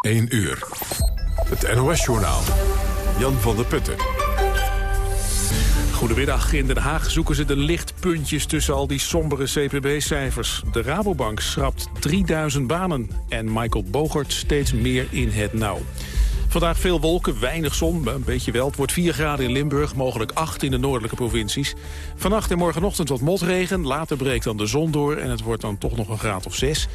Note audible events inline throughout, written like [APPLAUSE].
1 uur. Het NOS-journaal. Jan van der Putten. Goedemiddag. In Den Haag zoeken ze de lichtpuntjes tussen al die sombere CPB-cijfers. De Rabobank schrapt 3000 banen. En Michael Bogert steeds meer in het nauw. Vandaag veel wolken, weinig zon, een beetje wel. Het wordt 4 graden in Limburg, mogelijk 8 in de noordelijke provincies. Vannacht en morgenochtend wat motregen, later breekt dan de zon door... en het wordt dan toch nog een graad of 6.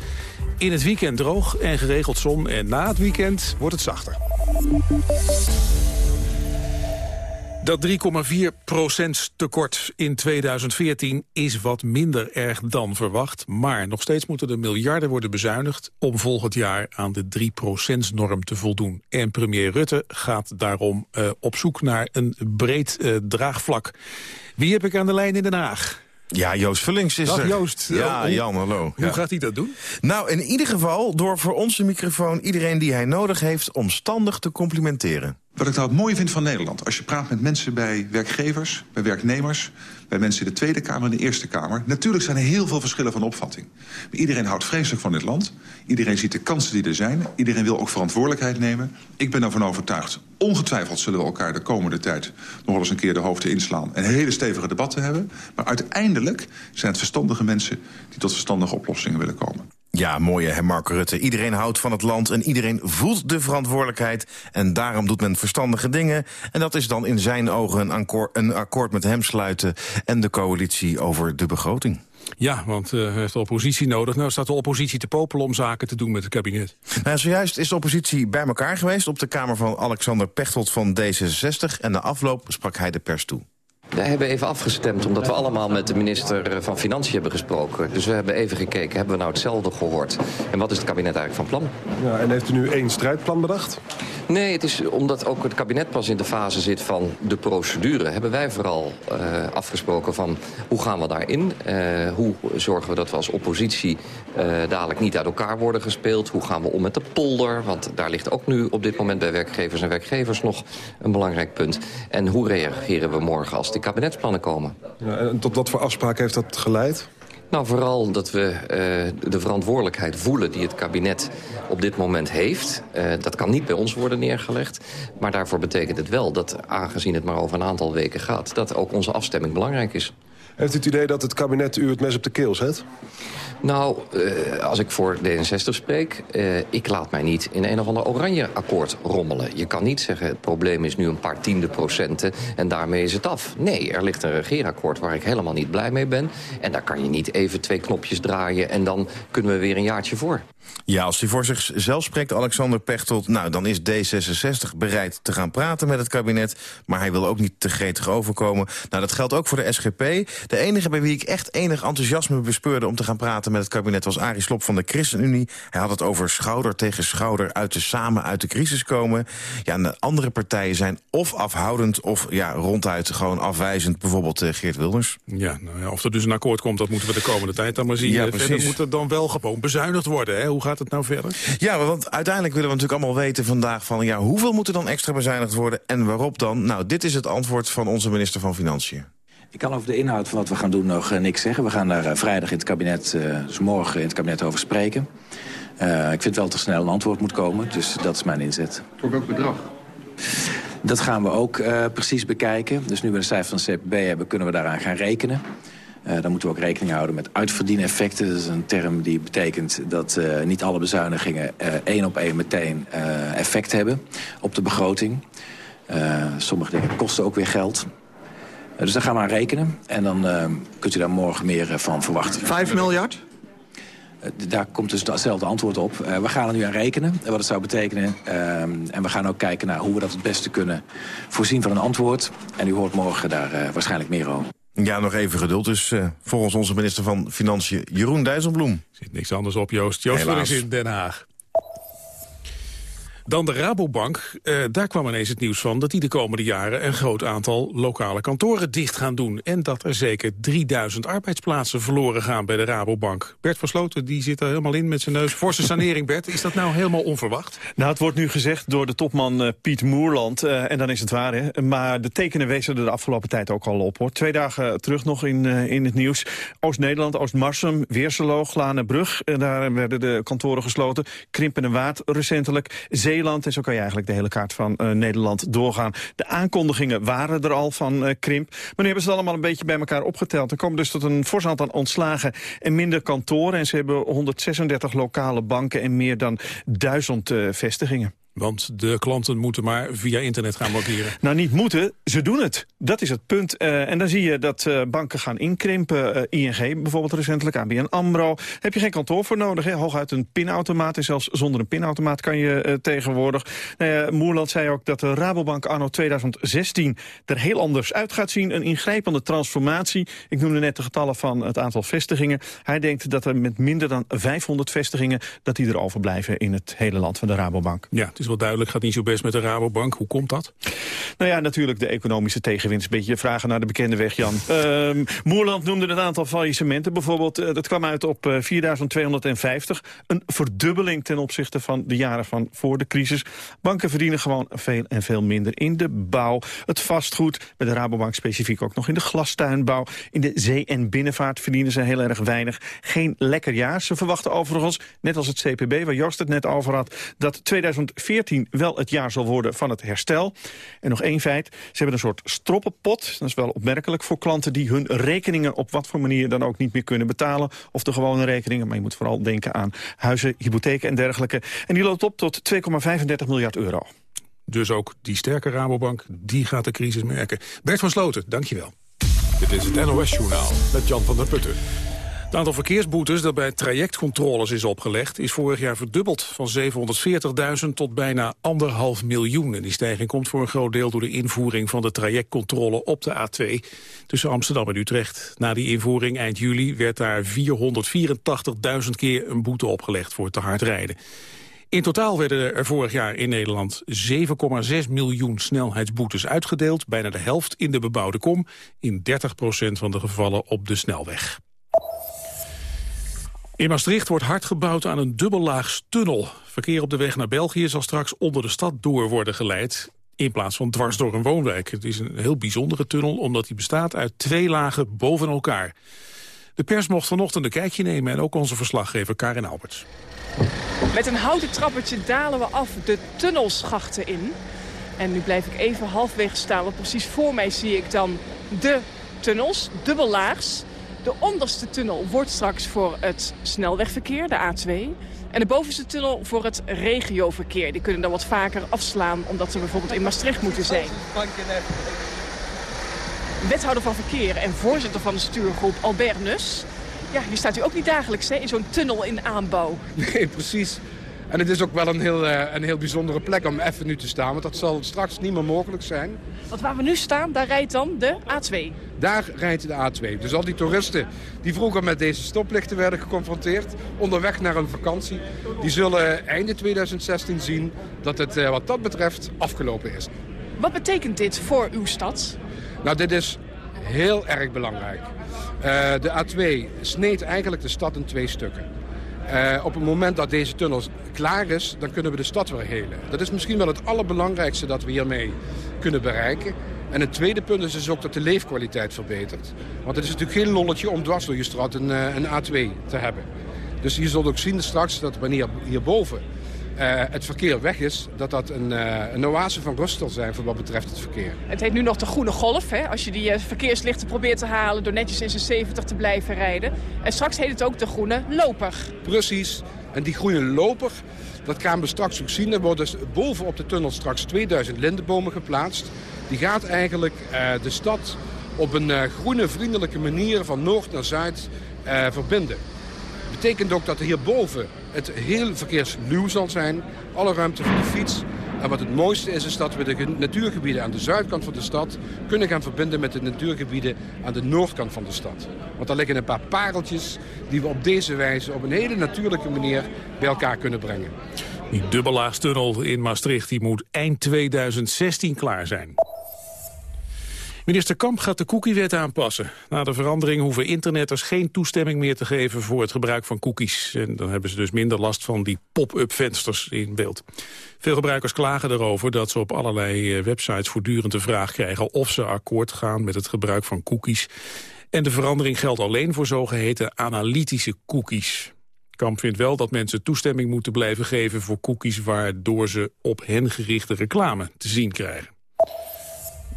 In het weekend droog en geregeld zon en na het weekend wordt het zachter. Dat 3,4% tekort in 2014 is wat minder erg dan verwacht. Maar nog steeds moeten er miljarden worden bezuinigd... om volgend jaar aan de 3% norm te voldoen. En premier Rutte gaat daarom uh, op zoek naar een breed uh, draagvlak. Wie heb ik aan de lijn in Den Haag? Ja, Joost Vullings is Dag, er. Joost. Ja, Jan, hallo. Hoe Ja. gaat hij dat doen? Nou, in ieder geval door voor onze microfoon iedereen die hij nodig heeft omstandig te complimenteren. Wat ik nou het mooie vind van Nederland... als je praat met mensen bij werkgevers, bij werknemers... bij mensen in de Tweede Kamer en de Eerste Kamer... natuurlijk zijn er heel veel verschillen van opvatting. Maar iedereen houdt vreselijk van dit land. Iedereen ziet de kansen die er zijn. Iedereen wil ook verantwoordelijkheid nemen. Ik ben ervan overtuigd. Ongetwijfeld zullen we elkaar de komende tijd... nog wel eens een keer de hoofden inslaan... en hele stevige debatten hebben. Maar uiteindelijk zijn het verstandige mensen... die tot verstandige oplossingen willen komen. Ja, mooie, hè, Mark Rutte. Iedereen houdt van het land en iedereen voelt de verantwoordelijkheid. En daarom doet men verstandige dingen. En dat is dan in zijn ogen een akkoord, een akkoord met hem sluiten... en de coalitie over de begroting. Ja, want uh, hij heeft de oppositie nodig. Nou staat de oppositie te popelen om zaken te doen met het kabinet. Nou, zojuist is de oppositie bij elkaar geweest... op de kamer van Alexander Pechtold van D66. En na afloop sprak hij de pers toe. We hebben even afgestemd omdat we allemaal met de minister van Financiën hebben gesproken. Dus we hebben even gekeken, hebben we nou hetzelfde gehoord? En wat is het kabinet eigenlijk van plan? Ja, en heeft u nu één strijdplan bedacht? Nee, het is omdat ook het kabinet pas in de fase zit van de procedure... hebben wij vooral uh, afgesproken van hoe gaan we daarin? Uh, hoe zorgen we dat we als oppositie uh, dadelijk niet uit elkaar worden gespeeld? Hoe gaan we om met de polder? Want daar ligt ook nu op dit moment bij werkgevers en werkgevers nog een belangrijk punt. En hoe reageren we morgen als die kabinetsplannen komen? Ja, en tot wat voor afspraken heeft dat geleid? Nou, vooral dat we uh, de verantwoordelijkheid voelen die het kabinet op dit moment heeft. Uh, dat kan niet bij ons worden neergelegd. Maar daarvoor betekent het wel dat, aangezien het maar over een aantal weken gaat... dat ook onze afstemming belangrijk is. Heeft u het idee dat het kabinet u het mes op de keel zet? Nou, uh, als ik voor D66 spreek, uh, ik laat mij niet in een of ander oranje akkoord rommelen. Je kan niet zeggen, het probleem is nu een paar tiende procenten en daarmee is het af. Nee, er ligt een regeerakkoord waar ik helemaal niet blij mee ben. En daar kan je niet even twee knopjes draaien en dan kunnen we weer een jaartje voor. Ja, als hij voor zichzelf spreekt, Alexander Pechtold... nou, dan is D66 bereid te gaan praten met het kabinet... maar hij wil ook niet te gretig overkomen. Nou, dat geldt ook voor de SGP. De enige bij wie ik echt enig enthousiasme bespeurde... om te gaan praten met het kabinet was Arie Slob van de ChristenUnie. Hij had het over schouder tegen schouder uit de samen uit de crisis komen. Ja, en de andere partijen zijn of afhoudend... of ja, ronduit gewoon afwijzend, bijvoorbeeld uh, Geert Wilders. Ja, nou ja, of er dus een akkoord komt, dat moeten we de komende tijd dan maar zien. Ja, Uh, Verder moet er dan wel gewoon bezuinigd worden, hè? Hoe gaat het nou verder? Ja, want uiteindelijk willen we natuurlijk allemaal weten vandaag van... ja, hoeveel moet er dan extra bezuinigd worden en waarop dan? Nou, dit is het antwoord van onze minister van Financiën. Ik kan over de inhoud van wat we gaan doen nog uh, niks zeggen. We gaan daar uh, vrijdag in het kabinet, uh, dus morgen in het kabinet over spreken. Uh, ik vind wel dat er snel een antwoord moet komen, dus dat is mijn inzet. Voor welk bedrag? Dat gaan we ook uh, precies bekijken. Dus nu we de cijfer van de CPB hebben, kunnen we daaraan gaan rekenen. Uh, dan moeten we ook rekening houden met uitverdieneffecten. Dat is een term die betekent dat uh, niet alle bezuinigingen uh, één op één meteen effect hebben op de begroting. sommige dingen kosten ook weer geld. dus daar gaan we aan rekenen. En dan kunt u daar morgen meer van verwachten. Vijf miljard? daar komt dus hetzelfde antwoord op. Uh, we gaan er nu aan rekenen, wat het zou betekenen. Uh, en we gaan ook kijken naar hoe we dat het beste kunnen voorzien van een antwoord. En u hoort morgen daar uh, waarschijnlijk meer over. Ja, nog even geduld. Dus uh, volgens onze minister van Financiën, Jeroen Dijsselbloem. Zit niks anders op, Joost. Joost Vullings in Den Haag. Dan de Rabobank. Uh, daar kwam ineens het nieuws van dat die de komende jaren... een groot aantal lokale kantoren dicht gaan doen. En dat er zeker 3000 arbeidsplaatsen verloren gaan bij de Rabobank. Bert Versloten die zit er helemaal in met zijn neus. Forse sanering, Bert. Is dat nou helemaal onverwacht? Nou, het wordt nu gezegd door de topman uh, Piet Moerland. Uh, en dan is het waar, hè. Maar de tekenen wezen er de afgelopen tijd ook al op, hoor. Twee dagen terug nog in, in het nieuws. Oost-Nederland, Oost-Marsum, Weerselo, Glanenbrug. daar werden de kantoren gesloten. Krimpen en Waard recentelijk. En zo kan je eigenlijk de hele kaart van uh, Nederland doorgaan. De aankondigingen waren er al van uh, Krimp. Maar nu hebben ze het allemaal een beetje bij elkaar opgeteld. Er komen dus tot een fors aantal ontslagen en minder kantoren. En ze hebben 136 lokale banken en meer dan duizend uh, vestigingen. Want de klanten moeten maar via internet gaan bankeren. [LAUGHS] Nou, niet moeten, ze doen het. Dat is het punt. Uh, en dan zie je dat uh, banken gaan inkrimpen. Uh, ING bijvoorbeeld recentelijk, ABN AMRO. Heb je geen kantoor voor nodig. Hè? Hooguit een pinautomaat. En zelfs zonder een pinautomaat kan je tegenwoordig. Nou Moerland zei ook dat de Rabobank anno 2016 er heel anders uit gaat zien. Een ingrijpende transformatie. Ik noemde net de getallen van het aantal vestigingen. Hij denkt dat er met minder dan 500 vestigingen... dat die er overblijven in het hele land van de Rabobank. Ja, is wel duidelijk, gaat niet zo best met de Rabobank. Hoe komt dat? Nou ja, natuurlijk de economische tegenwinst. Een beetje vragen naar de bekende weg, Jan. Uh, [LAUGHS] Moerland noemde het aantal faillissementen bijvoorbeeld. Uh, dat kwam uit op uh, 4250. Een verdubbeling ten opzichte van de jaren van voor de crisis. Banken verdienen gewoon veel en veel minder in de bouw. Het vastgoed, bij de Rabobank specifiek ook nog in de glastuinbouw. In de zee- en binnenvaart verdienen ze heel erg weinig. Geen lekker jaar. Ze verwachten overigens, net als het CPB, waar Joost het net over had... dat 2014 2014 wel het jaar zal worden van het herstel. En nog één feit, ze hebben een soort stroppenpot. Dat is wel opmerkelijk voor klanten die hun rekeningen op wat voor manier dan ook niet meer kunnen betalen. Of de gewone rekeningen, maar je moet vooral denken aan huizen, hypotheken en dergelijke. En die loopt op tot 2,35 miljard euro. Dus ook die sterke Rabobank, die gaat de crisis merken. Bert van Sloten, dankjewel. Dit is het NOS Journaal met Jan van der Putten. Het aantal verkeersboetes dat bij trajectcontroles is opgelegd... is vorig jaar verdubbeld van 740.000 tot bijna anderhalf miljoen. En die stijging komt voor een groot deel door de invoering van de trajectcontrole op de A2 tussen Amsterdam en Utrecht. Na die invoering eind juli werd daar 484.000 keer een boete opgelegd voor te hard rijden. In totaal werden er vorig jaar in Nederland 7,6 miljoen snelheidsboetes uitgedeeld. Bijna de helft in de bebouwde kom, in 30% van de gevallen op de snelweg. In Maastricht wordt hard gebouwd aan een dubbellaags tunnel. Verkeer op de weg naar België zal straks onder de stad door worden geleid in plaats van dwars door een woonwijk. Het is een heel bijzondere tunnel omdat die bestaat uit twee lagen boven elkaar. De pers mocht vanochtend een kijkje nemen en ook onze verslaggever Karin Alberts. Met een houten trappertje dalen we af de tunnelschachten in. En nu blijf ik even halfweg staan, want precies voor mij zie ik dan de tunnels, dubbellaags. De onderste tunnel wordt straks voor het snelwegverkeer, de A2. En de bovenste tunnel voor het regioverkeer. Die kunnen dan wat vaker afslaan omdat ze bijvoorbeeld in Maastricht moeten zijn. Wethouder van Verkeer en voorzitter van de stuurgroep Albert Nus. Ja, hier staat u ook niet dagelijks hè, in zo'n tunnel in aanbouw. Nee, precies. En het is ook wel een heel, uh, een heel bijzondere plek om even nu te staan. Want dat zal straks niet meer mogelijk zijn. Want waar we nu staan, daar rijdt dan de A2. Daar rijdt de A2. Dus al die toeristen die vroeger met deze stoplichten werden geconfronteerd... onderweg naar een vakantie... die zullen einde 2016 zien dat het uh, wat dat betreft afgelopen is. Wat betekent dit voor uw stad? Nou, dit is heel erg belangrijk. Uh, de A2 sneed eigenlijk de stad in twee stukken. Uh, op het moment dat deze tunnel klaar is, dan kunnen we de stad weer helen. Dat is misschien wel het allerbelangrijkste dat we hiermee kunnen bereiken. En het tweede punt is dus ook dat de leefkwaliteit verbetert. Want het is natuurlijk geen lolletje om dwars door je straat een, uh, een A2 te hebben. Dus je zult ook zien straks dat wanneer hierboven het verkeer weg is, dat dat een, uh, een oase van rust zal zijn voor wat betreft het verkeer. Het heet nu nog de groene golf, hè? als je die uh, verkeerslichten probeert te halen door netjes in zijn 70 te blijven rijden. En straks heet het ook de groene loper. Precies. En die groene loper, dat gaan we straks ook zien. Er worden dus boven op de tunnel straks 2000 lindenbomen geplaatst. Die gaat eigenlijk de stad op een groene vriendelijke manier van noord naar zuid verbinden betekent ook dat er hierboven het heel verkeersluw zal zijn. Alle ruimte voor de fiets. En wat het mooiste is, is dat we de natuurgebieden aan de zuidkant van de stad... kunnen gaan verbinden met de natuurgebieden aan de noordkant van de stad. Want daar liggen een paar pareltjes die we op deze wijze... op een hele natuurlijke manier bij elkaar kunnen brengen. Die dubbellaastunnel in Maastricht die moet eind 2016 klaar zijn. Minister Kamp gaat de cookiewet aanpassen. Na de verandering hoeven internetters geen toestemming meer te geven voor het gebruik van cookies. En dan hebben ze dus minder last van die pop-up vensters in beeld. Veel gebruikers klagen erover dat ze op allerlei eh, websites voortdurend de vraag krijgen of ze akkoord gaan met het gebruik van cookies. En de verandering geldt alleen voor zogeheten analytische cookies. Kamp vindt wel dat mensen toestemming moeten blijven geven voor cookies waardoor ze op hen gerichte reclame te zien krijgen.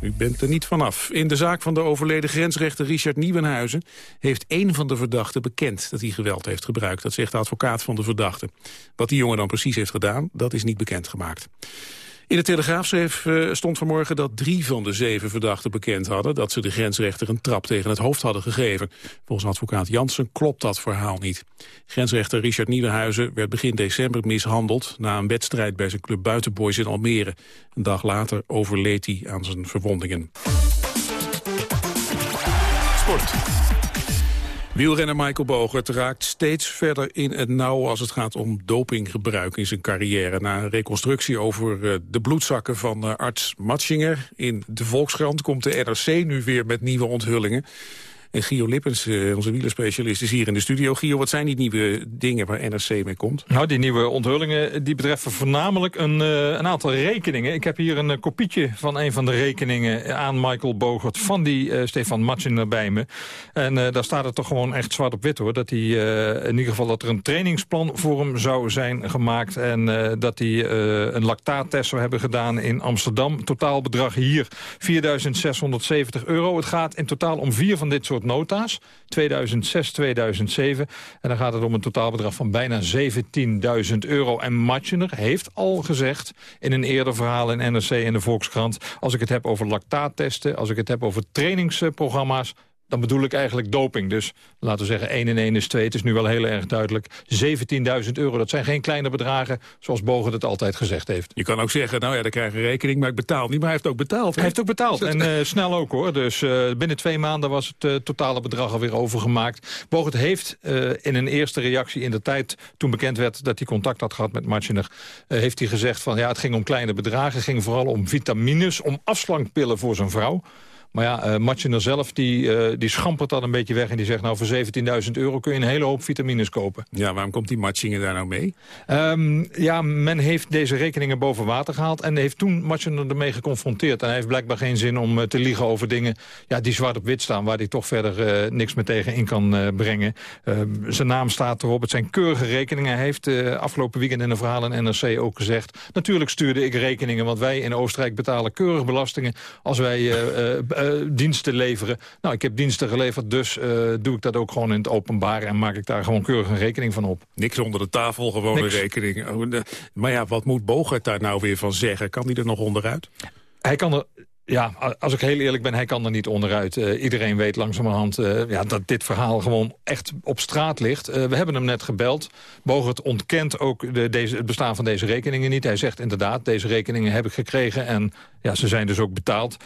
U bent er niet vanaf. In de zaak van de overleden grensrechter Richard Nieuwenhuizen... heeft één van de verdachten bekend dat hij geweld heeft gebruikt. Dat zegt de advocaat van de verdachte. Wat die jongen dan precies heeft gedaan, dat is niet bekendgemaakt. In de Telegraaf uh, stond vanmorgen dat drie van de zeven verdachten bekend hadden... dat ze de grensrechter een trap tegen het hoofd hadden gegeven. Volgens advocaat Jansen klopt dat verhaal niet. Grensrechter Richard Nieuwenhuizen werd begin december mishandeld... na een wedstrijd bij zijn club Buitenboys in Almere. Een dag later overleed hij aan zijn verwondingen. Sport. Wielrenner Michael Bogert raakt steeds verder in het nauw als het gaat om dopinggebruik in zijn carrière. Na een reconstructie over eh, de bloedzakken van eh, arts Matschinger in de Volkskrant komt de NRC nu weer met nieuwe onthullingen. En Gio Lippens, eh, onze wielerspecialist, is hier in de studio. Gio, wat zijn die nieuwe dingen waar NRC mee komt? Nou, die nieuwe onthullingen die betreffen voornamelijk een, uh, een aantal rekeningen. Ik heb hier een kopietje van een van de rekeningen aan Michael Bogert... van die uh, Stefan Matschen bij me. En daar staat het toch gewoon echt zwart op wit, hoor. Dat hij in ieder geval dat er een trainingsplan voor hem zou zijn gemaakt... en dat hij een lactaattest zou hebben gedaan in Amsterdam. Totaalbedrag hier 4.670 euro. Het gaat in totaal om vier van dit soort nota's. 2006, 2007. En dan gaat het om een totaalbedrag van bijna 17.000 euro. En Matjener heeft al gezegd in een eerder verhaal in NRC en de Volkskrant... als ik het heb over lactaattesten, als ik het heb over trainingsprogramma's dan bedoel ik eigenlijk doping. Dus laten we zeggen 1 en 1 is 2. Het is nu wel heel erg duidelijk. 17.000 euro, dat zijn geen kleine bedragen... zoals Bogen het altijd gezegd heeft. Je kan ook zeggen, nou ja, dan krijg je rekening, maar ik betaal niet. Maar hij heeft ook betaald. Hij heeft ook betaald. En uh, snel ook hoor. Dus uh, binnen twee maanden was het uh, totale bedrag alweer overgemaakt. Bogen heeft in een eerste reactie in de tijd... toen bekend werd dat hij contact had gehad met Martjener... heeft hij gezegd van ja, het ging om kleine bedragen. Het ging vooral om vitamines, om afslankpillen voor zijn vrouw. Maar ja, uh, zelf die, uh, die schampert dat een beetje weg... en die zegt nou voor 17.000 euro kun je een hele hoop vitamines kopen. Ja, waarom komt die Matchinger daar nou mee? Um, ja, men heeft deze rekeningen boven water gehaald... en heeft toen Matchinger ermee geconfronteerd. En hij heeft blijkbaar geen zin om uh, te liegen over dingen... Ja, die zwart op wit staan, waar hij toch verder niks meer tegen in kan brengen. Ehm, zijn naam staat erop, het zijn keurige rekeningen. Hij heeft afgelopen weekend in een verhaal in NRC ook gezegd... natuurlijk stuurde ik rekeningen, want wij in Oostenrijk betalen keurig belastingen... als wij uh, diensten leveren. Nou, ik heb diensten geleverd, dus uh, doe ik dat ook gewoon in het openbaar... en maak ik daar gewoon keurig een rekening van op. Niks onder de tafel, gewoon een rekening. Oh, maar ja, wat moet Bogert daar nou weer van zeggen? Kan hij er nog onderuit? Hij kan er ja, als ik heel eerlijk ben, hij kan er niet onderuit. Uh, iedereen weet langzamerhand uh, ja, dat dit verhaal gewoon echt op straat ligt. Uh, we hebben hem net gebeld. Bogert ontkent ook de, deze, het bestaan van deze rekeningen niet. Hij zegt inderdaad, deze rekeningen heb ik gekregen en ja, ze zijn dus ook betaald.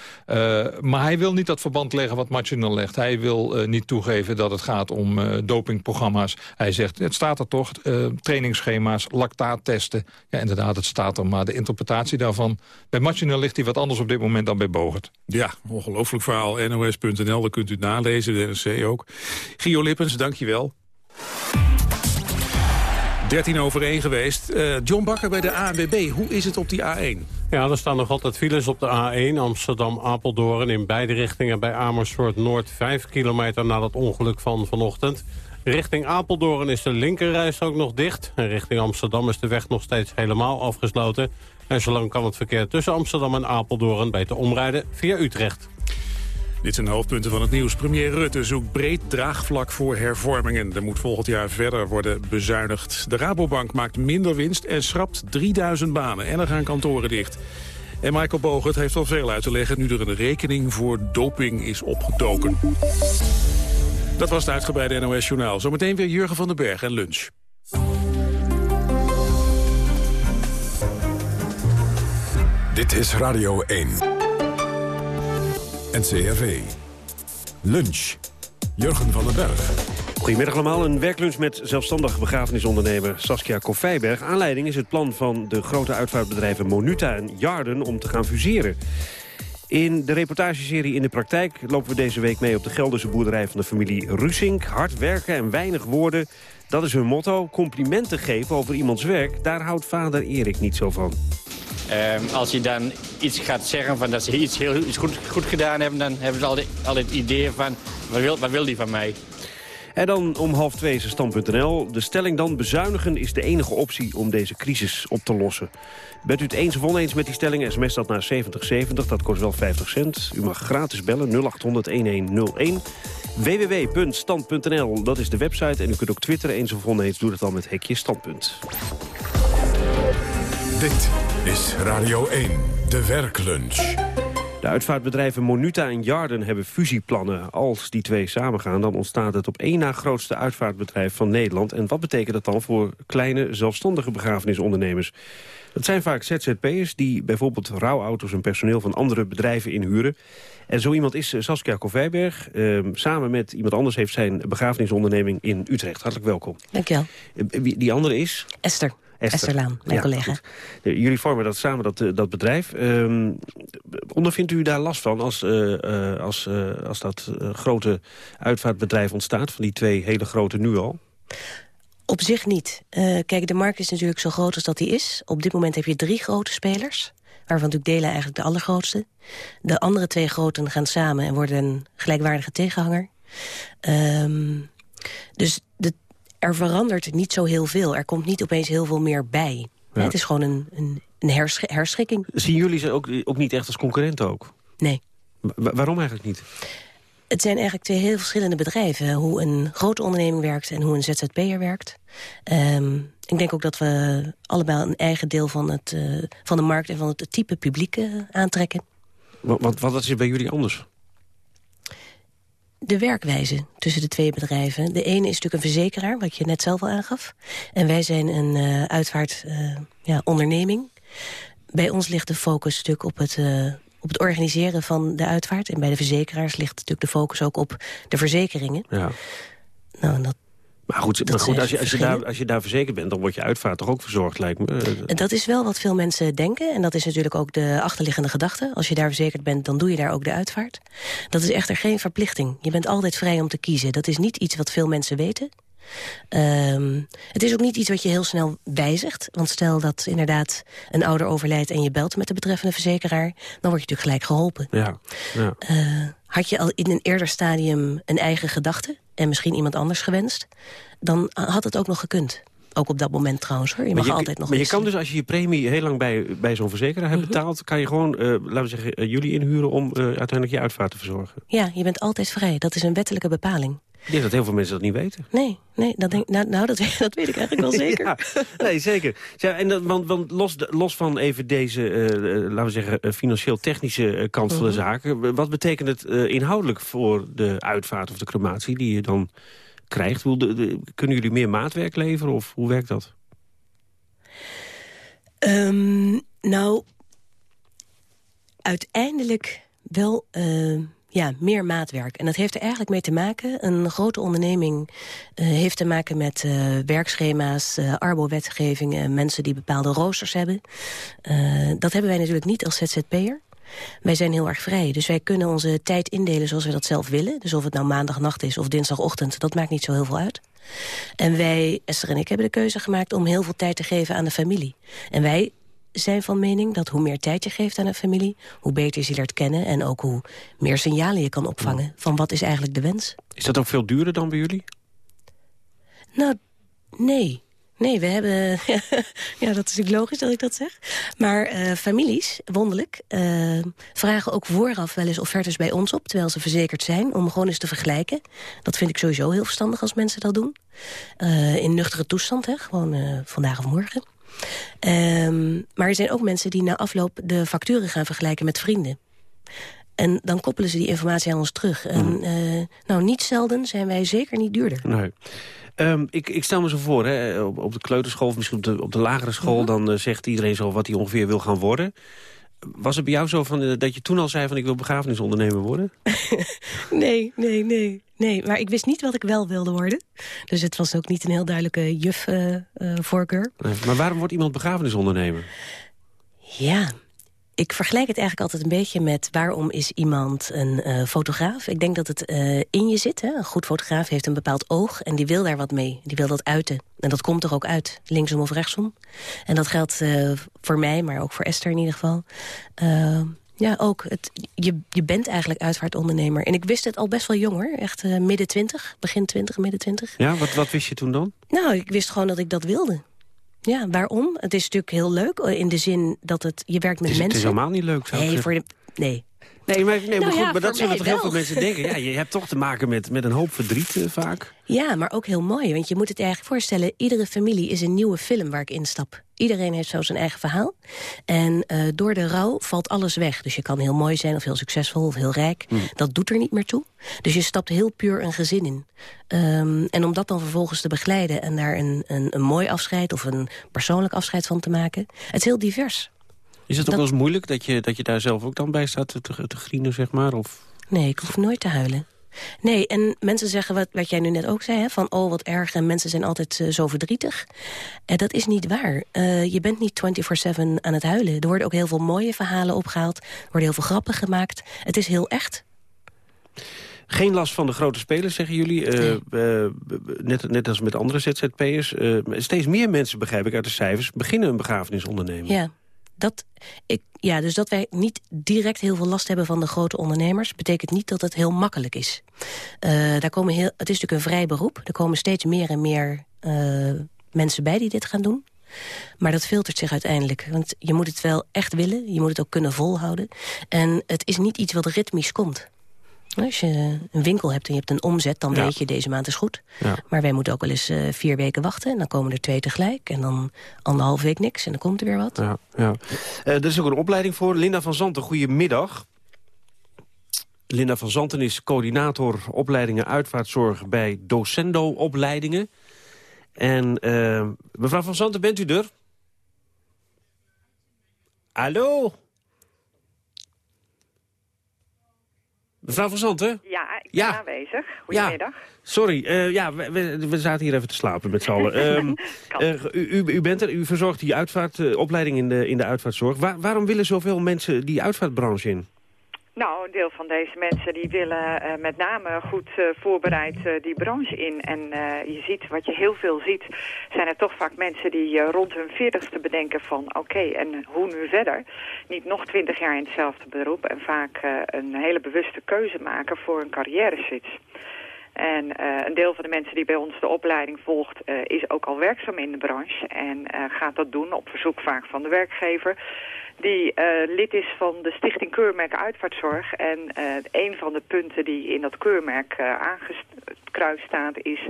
maar hij wil niet dat verband leggen wat Marginal legt. Hij wil niet toegeven dat het gaat om dopingprogramma's. Hij zegt, het staat er toch, trainingsschema's, lactaattesten. Ja, inderdaad, het staat er, maar de interpretatie daarvan... bij Marginal ligt hij wat anders op dit moment dan bij Bogert. Ja, ongelooflijk verhaal. NOS.nl, daar kunt u nalezen, de NRC ook. Gio Lippens, dankjewel. 13 over 1 geweest. Uh, John Bakker bij de ANWB. Hoe is het op die A1? Ja, er staan nog altijd files op de A1 Amsterdam-Apeldoorn... in beide richtingen bij Amersfoort Noord... 5 kilometer na dat ongeluk van vanochtend. Richting Apeldoorn is de linkerreis ook nog dicht. En richting Amsterdam is de weg nog steeds helemaal afgesloten. En zolang kan het verkeer tussen Amsterdam en Apeldoorn beter omrijden via Utrecht. Dit zijn hoofdpunten van het nieuws. Premier Rutte zoekt breed draagvlak voor hervormingen. Er moet volgend jaar verder worden bezuinigd. De Rabobank maakt minder winst en schrapt 3000 banen. En er gaan kantoren dicht. En Michael Bogert heeft al veel uit te leggen... nu er een rekening voor doping is opgedoken. Dat was het uitgebreide NOS-journaal. Zometeen weer Jurgen van den Berg en lunch. Dit is Radio 1. NCRV. Lunch. Jurgen van den Berg. Goedemiddag allemaal. Een werklunch met zelfstandig begrafenisondernemer Saskia Koffijberg. Aanleiding is het plan van de grote uitvaartbedrijven Monuta en Jarden om te gaan fuseren. In de reportageserie In de Praktijk lopen we deze week mee op de Gelderse boerderij van de familie Rusink. Hard werken en weinig woorden, dat is hun motto. Complimenten geven over iemands werk, daar houdt vader Erik niet zo van. Ehm, als je dan iets gaat zeggen van dat ze iets heel iets goed, goed gedaan hebben... dan hebben ze altijd, altijd het idee van, wat wil, wat wil die van mij? En dan om half twee is stand.nl. De stelling dan, bezuinigen is de enige optie om deze crisis op te lossen. Bent u het eens of oneens met die stelling, sms dat naar 7070, dat kost wel 50 cent. U mag gratis bellen, 0800-1101. www.stand.nl, dat is de website. En u kunt ook twitteren, eens of oneens, doe dat dan met hekje standpunt. Dit is Radio 1, de werklunch. De uitvaartbedrijven Monuta en Jarden hebben fusieplannen. Als die twee samengaan, dan ontstaat het op één na grootste uitvaartbedrijf van Nederland. En wat betekent dat dan voor kleine zelfstandige begrafenisondernemers? Dat zijn vaak ZZP'ers die bijvoorbeeld rouwauto's en personeel van andere bedrijven inhuren. En zo iemand is Saskia Kovijberg. Ehm, samen met iemand anders heeft zijn begrafenisonderneming in Utrecht. Hartelijk welkom. Dankjewel. Uh, die andere is? Esther. Esther, Laan, mijn collega. Goed. Jullie vormen dat samen, dat, dat bedrijf. Um, ondervindt u daar last van als, uh, uh, als, uh, als dat grote uitvaartbedrijf ontstaat... van die twee hele grote nu al? Op zich niet. kijk, de markt is natuurlijk zo groot als dat die is. Op dit moment heb je drie grote spelers waarvan natuurlijk delen eigenlijk de allergrootste. De andere twee groten gaan samen en worden een gelijkwaardige tegenhanger. Um, dus de er verandert niet zo heel veel. Er komt niet opeens heel veel meer bij. Ja. Het is gewoon een, een, een hersch herschikking. Zien jullie ze ook, ook niet echt als concurrenten ook? Nee. waarom eigenlijk niet? Het zijn eigenlijk twee heel verschillende bedrijven. Hoe een grote onderneming werkt en hoe een ZZP'er werkt. Um, ik denk ook dat we allebei een eigen deel van, het, uh, van de markt... en van het type publiek uh, aantrekken. Wat, wat, wat is bij jullie anders? De werkwijze tussen de twee bedrijven. De ene is natuurlijk een verzekeraar, wat je net zelf al aangaf. En wij zijn een uh, uitvaart uh, ja, onderneming. Bij ons ligt de focus natuurlijk op het, uh, op het organiseren van de uitvaart. En bij de verzekeraars ligt natuurlijk de focus ook op de verzekeringen. Ja. Nou, dat maar goed, maar goed als, je, als, je daar, als je daar verzekerd bent, dan wordt je uitvaart toch ook verzorgd, lijkt me. Dat is wel wat veel mensen denken. En dat is natuurlijk ook de achterliggende gedachte. Als je daar verzekerd bent, dan doe je daar ook de uitvaart. Dat is echter geen verplichting. Je bent altijd vrij om te kiezen. Dat is niet iets wat veel mensen weten. Um, het is ook niet iets wat je heel snel wijzigt. Want stel dat inderdaad een ouder overlijdt... en je belt met de betreffende verzekeraar... dan word je natuurlijk gelijk geholpen. Ja, ja. Uh, had je al in een eerder stadium een eigen gedachte... en misschien iemand anders gewenst... dan had het ook nog gekund. Ook op dat moment trouwens hoor. Je mag altijd nog Maar je kan dus als je je premie heel lang bij, bij zo'n verzekeraar hebt mhm. betaald... kan je gewoon, uh, laten we zeggen, uh, jullie inhuren om uh, uiteindelijk je uitvaart te verzorgen. Ja, je bent altijd vrij. Dat is een wettelijke bepaling. Ik denk dat heel veel mensen dat niet weten. Nee, nee dat denk, nou, nou dat, [LAUGHS] dat weet ik eigenlijk wel [LAUGHS] zeker. ja, [LAUGHS] nee, zeker. Ja, en dat, want, want los, los van even deze, uh, laten we zeggen, financieel-technische kant van de mhm. zaken... wat betekent het uh, inhoudelijk voor de uitvaart of de crematie die je dan krijgt? De, de, kunnen jullie meer maatwerk leveren of hoe werkt dat? Um, nou, uiteindelijk wel... Ja, meer maatwerk. En dat heeft er eigenlijk mee te maken. Een grote onderneming uh, heeft te maken met uh, werkschema's, uh, arbo-wetgeving... mensen die bepaalde roosters hebben. dat hebben wij natuurlijk niet als ZZP'er. Wij zijn heel erg vrij, dus wij kunnen onze tijd indelen zoals we dat zelf willen. Dus of het nou maandagnacht is of dinsdagochtend, dat maakt niet zo heel veel uit. En wij, Esther en ik, hebben de keuze gemaakt om heel veel tijd te geven aan de familie. En wij zijn van mening dat hoe meer tijd je geeft aan een familie... hoe beter je ze leert kennen en ook hoe meer signalen je kan opvangen... van wat is eigenlijk de wens. Is dat ook veel duurder dan bij jullie? Nou, nee. Nee, we hebben... [LAUGHS] ja, dat is natuurlijk logisch dat ik dat zeg. Maar uh, families, wonderlijk, uh, vragen ook vooraf wel eens offertes bij ons op... terwijl ze verzekerd zijn, om gewoon eens te vergelijken. Dat vind ik sowieso heel verstandig als mensen dat doen. Uh, in nuchtere toestand, hè, gewoon vandaag of morgen. Um, maar er zijn ook mensen die na afloop de facturen gaan vergelijken met vrienden. En dan koppelen ze die informatie aan ons terug. En uh, nou, niet zelden zijn wij zeker niet duurder. Nee. Um, ik, ik, stel me zo voor, hè, op, op, de kleuterschool of misschien op de, op de lagere school... Mhm. dan uh, zegt iedereen zo wat hij ongeveer wil gaan worden. Was het bij jou zo van, eh, dat je toen al zei van ik wil begrafenisondernemer worden? [LAUGHS] Nee, nee, nee. Nee, maar ik wist niet wat ik wel wilde worden. Dus het was ook niet een heel duidelijke juf-voorkeur. Nee, maar waarom wordt iemand begrafenisondernemer? ja, ik vergelijk het eigenlijk altijd een beetje met... waarom is iemand een eh, fotograaf? Ik denk dat het eh, in je zit. Hè? Een goed fotograaf heeft een bepaald oog en die wil daar wat mee. Die wil dat uiten. En dat komt er ook uit, linksom of rechtsom. En dat geldt eh, voor mij, maar ook voor Esther in ieder geval. Ja, ook. Het, je, je bent eigenlijk uitvaartondernemer. En ik wist het al best wel jong hoor. Echt uh, midden twintig, begin twintig, midden twintig. Ja, wat, wat wist je toen dan? Nou, ik wist gewoon dat ik dat wilde. Ja, waarom? Het is natuurlijk heel leuk in de zin dat het, je werkt met het is, mensen. Het is helemaal niet leuk, zou nee, voor de, nee. Nee, maar, nee, maar, Nou goed, ja, maar dat zullen toch mij heel veel mensen denken. Ja, je hebt toch te maken met, met een hoop verdriet eh, vaak. Ja, maar ook heel mooi. Want je moet het je eigenlijk voorstellen... iedere familie is een nieuwe film waar ik instap. Iedereen heeft zo zijn eigen verhaal. En eh, door de rouw valt alles weg. Dus je kan heel mooi zijn of heel succesvol of heel rijk. Dat doet er niet meer toe. Dus je stapt heel puur een gezin in. Ehm, en om dat dan vervolgens te begeleiden... en daar een, een, een mooi afscheid of een persoonlijk afscheid van te maken... het is heel divers. Is het ook wel eens moeilijk dat je, dat je daar zelf ook dan bij staat te, te, te grienen, zeg maar? Of... Nee, ik hoef nooit te huilen. Nee, en mensen zeggen wat, wat jij nu net ook zei, hè, van oh wat erg en mensen zijn altijd eh, zo verdrietig. En dat is niet waar. Eh, je bent niet 24-7 aan het huilen. Er worden ook heel veel mooie verhalen opgehaald. Er worden heel veel grappen gemaakt. Het is heel echt. Geen last van de grote spelers, zeggen jullie. Net, net als met andere ZZP'ers. Steeds meer mensen, begrijp ik uit de cijfers... beginnen een begrafenisonderneming. Ja, dat, ik, ja, dus dat wij niet direct heel veel last hebben van de grote ondernemers... betekent niet dat het heel makkelijk is. Eh, daar komen heel, het is natuurlijk een vrij beroep. Er komen steeds meer en meer eh, mensen bij die dit gaan doen. Maar dat filtert zich uiteindelijk. Want je moet het wel echt willen. Je moet het ook kunnen volhouden. En het is niet iets wat ritmisch komt. Als je een winkel hebt en je hebt een omzet... dan Ja. weet je, deze maand is goed. Ja. Maar wij moeten ook wel eens eh, vier weken wachten. En dan komen er twee tegelijk. En dan anderhalf week niks. En dan komt er weer wat. Ja, ja. Eh, er is ook een opleiding voor. Linda van Zanten, goedemiddag. Linda van Zanten is coördinator opleidingen uitvaartzorg bij Docendo opleidingen. En eh, mevrouw van Zanten, bent u er? Hallo? Mevrouw van Zanten? Ja, ik ben Ja. aanwezig. Goedemiddag. Sorry, eh, ja, we, we, zaten hier even te slapen met z'n allen. [LAUGHS] Eh, u, u, u bent er, u verzorgt die uitvaartopleiding in de, in de uitvaartzorg. Waar- waarom willen zoveel mensen die uitvaartbranche in? Nou, een deel van deze mensen die willen eh, met name goed eh, voorbereid eh, die branche in. En je ziet, wat je heel veel ziet, zijn er toch vaak mensen die rond hun veertigste bedenken van... oké, en hoe nu verder? Niet nog twintig jaar in hetzelfde beroep en vaak een hele bewuste keuze maken voor een carrière switch. En eh, een deel van de mensen die bij ons de opleiding volgt... eh, is ook al werkzaam in de branche en eh, gaat dat doen op verzoek vaak van de werkgever... die lid is van de Stichting Keurmerk Uitvaartzorg. En een van de punten die in dat keurmerk aangekruist staat... is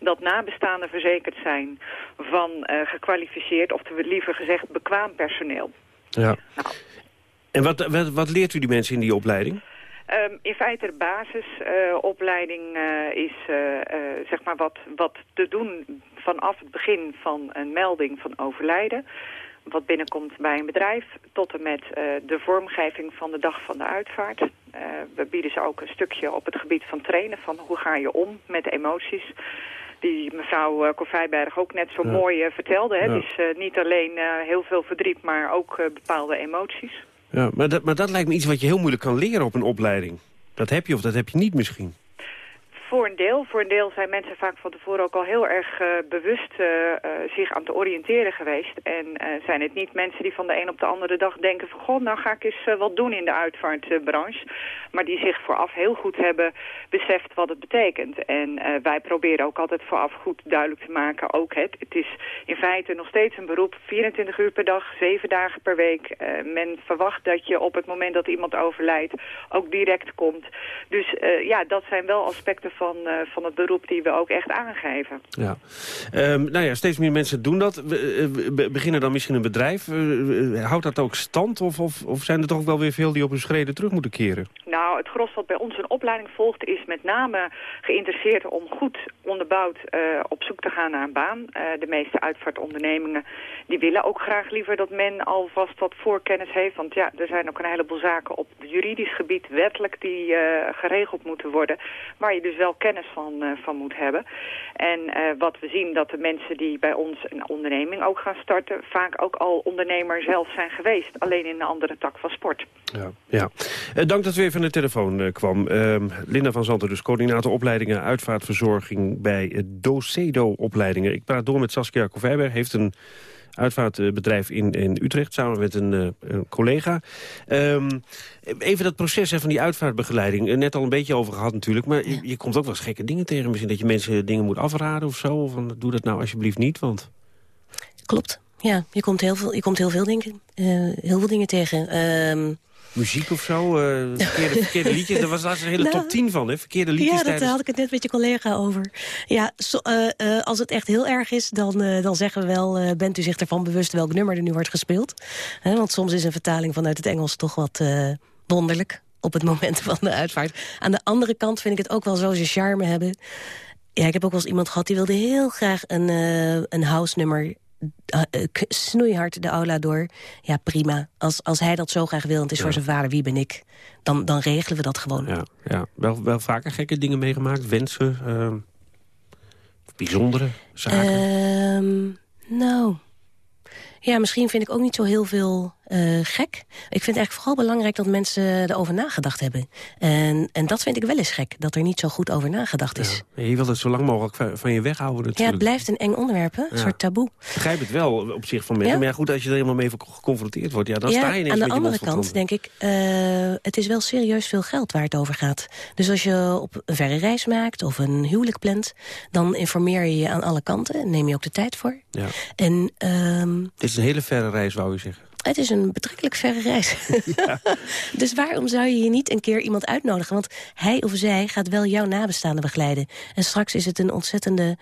dat nabestaanden verzekerd zijn van gekwalificeerd... of liever gezegd bekwaam personeel. Ja. En wat, wat, wat leert u die mensen in die opleiding? Ehm, in feite de basisopleiding eh, is eh, eh, zeg maar wat, wat te doen vanaf het begin van een melding van overlijden. Wat binnenkomt bij een bedrijf tot en met de vormgeving van de dag van de uitvaart. We bieden ze ook een stukje op het gebied van trainen van hoe ga je om met emoties. Die mevrouw uh, Corvijberg ook net zo Ja. mooi vertelde. Hè? Ja. Dus niet alleen heel veel verdriet, maar ook bepaalde emoties. Ja, maar, dat, maar dat lijkt me iets wat je heel moeilijk kan leren op een opleiding. Dat heb je of dat heb je niet misschien. Voor een deel. Voor een deel zijn mensen vaak van tevoren ook al heel erg eh, bewust eh, eh, zich aan het oriënteren geweest. En zijn het niet mensen die van de een op de andere dag denken van... goh, nou ga ik eens wat doen in de uitvaartbranche. Maar die zich vooraf heel goed hebben beseft wat het betekent. En wij proberen ook altijd vooraf goed duidelijk te maken. Ook het, het is in feite nog steeds een beroep. 24 uur per dag, 7 dagen per week. Men verwacht dat je op het moment dat iemand overlijdt ook direct komt. Dus ja, dat zijn wel aspecten van, eh, van het beroep die we ook echt aangeven. Ja. Ehm, nou ja, steeds meer mensen doen dat. We, eh, we beginnen dan misschien een bedrijf. Eh, houdt dat ook stand? Of, of, of zijn er toch wel weer veel die op hun schreden terug moeten keren? Nou, het gros wat bij ons een opleiding volgt is met name geïnteresseerd om goed onderbouwd uh, op zoek te gaan naar een baan. De meeste uitvaartondernemingen die willen ook graag liever dat men alvast wat voorkennis heeft. Want ja, er zijn ook een heleboel zaken op juridisch gebied, wettelijk, die geregeld moeten worden. Waar je dus wel kennis van, van moet hebben. En wat we zien dat de mensen die bij ons een onderneming ook gaan starten... vaak ook al ondernemer zelf zijn geweest. Alleen in een andere tak van sport. Ja, ja. dank dat u even aan de telefoon kwam. Ehm, Linda van Zanten, dus coördinator opleidingen uitvaartverzorging bij Docedo-opleidingen. Ik praat door met Saskia Kovijberg, heeft een uitvaartbedrijf in, in Utrecht... samen met een, uh, een collega. Um, even dat proces hè, van die uitvaartbegeleiding. Net al een beetje over gehad natuurlijk. Maar je, je, komt ook wel eens gekke dingen tegen. Misschien dat je mensen dingen moet afraden of zo. Van, doe dat nou alsjeblieft niet, want... Klopt. Ja, je komt heel veel, je komt heel veel, dingen, uh, heel veel dingen tegen. Um, muziek of zo? Uh, verkeerde, [LAUGHS] verkeerde liedjes? Daar was laatst een hele nou, top 10 van, hè? Verkeerde liedjes Ja, tijdens... had ik het net met je collega over. Ja, so, uh, uh, als het echt heel erg is, dan, dan zeggen we wel... bent u zich ervan bewust welk nummer er nu wordt gespeeld? He, want soms is een vertaling vanuit het Engels toch wat wonderlijk... op het moment van de uitvaart. Aan de andere kant vind ik het ook wel zo ze charme hebben... Ja, ik heb ook wel eens iemand gehad die wilde heel graag een, een house nummer uh, snoeihard de aula door. Ja, prima. Als, als hij dat zo graag wil en het is ja. voor zijn vader, wie ben ik? Dan, dan regelen we dat gewoon. Ja, ja. Wel, wel vaker gekke dingen meegemaakt? Wensen? Uh, bijzondere zaken? Uh, nou... Ja, misschien vind ik ook niet zo heel veel uh, gek. Ik vind het eigenlijk vooral belangrijk dat mensen erover nagedacht hebben. En, en dat vind ik wel eens gek, dat er niet zo goed over nagedacht is. Ja. Je wilt het zo lang mogelijk van je weghouden natuurlijk. Ja, het blijft een eng onderwerp, hè? een ja. soort taboe. Ik begrijp het wel op zich van mensen. Ja? Maar ja, goed, als je er helemaal mee geconfronteerd wordt... Ja, dan sta je ineens aan de andere kant denk ik... Uh, het is wel serieus veel geld waar het over gaat. Dus als je op een verre reis maakt of een huwelijk plant... dan informeer je je aan alle kanten. Neem je ook de tijd voor. Ja. En, um, het is een hele verre reis, wou je zeggen. Het is een betrekkelijk verre reis. [LAUGHS] Ja. [LAUGHS] dus waarom zou je je niet een keer iemand uitnodigen? Want hij of zij gaat wel jouw nabestaanden begeleiden. En straks is het een ontzettende...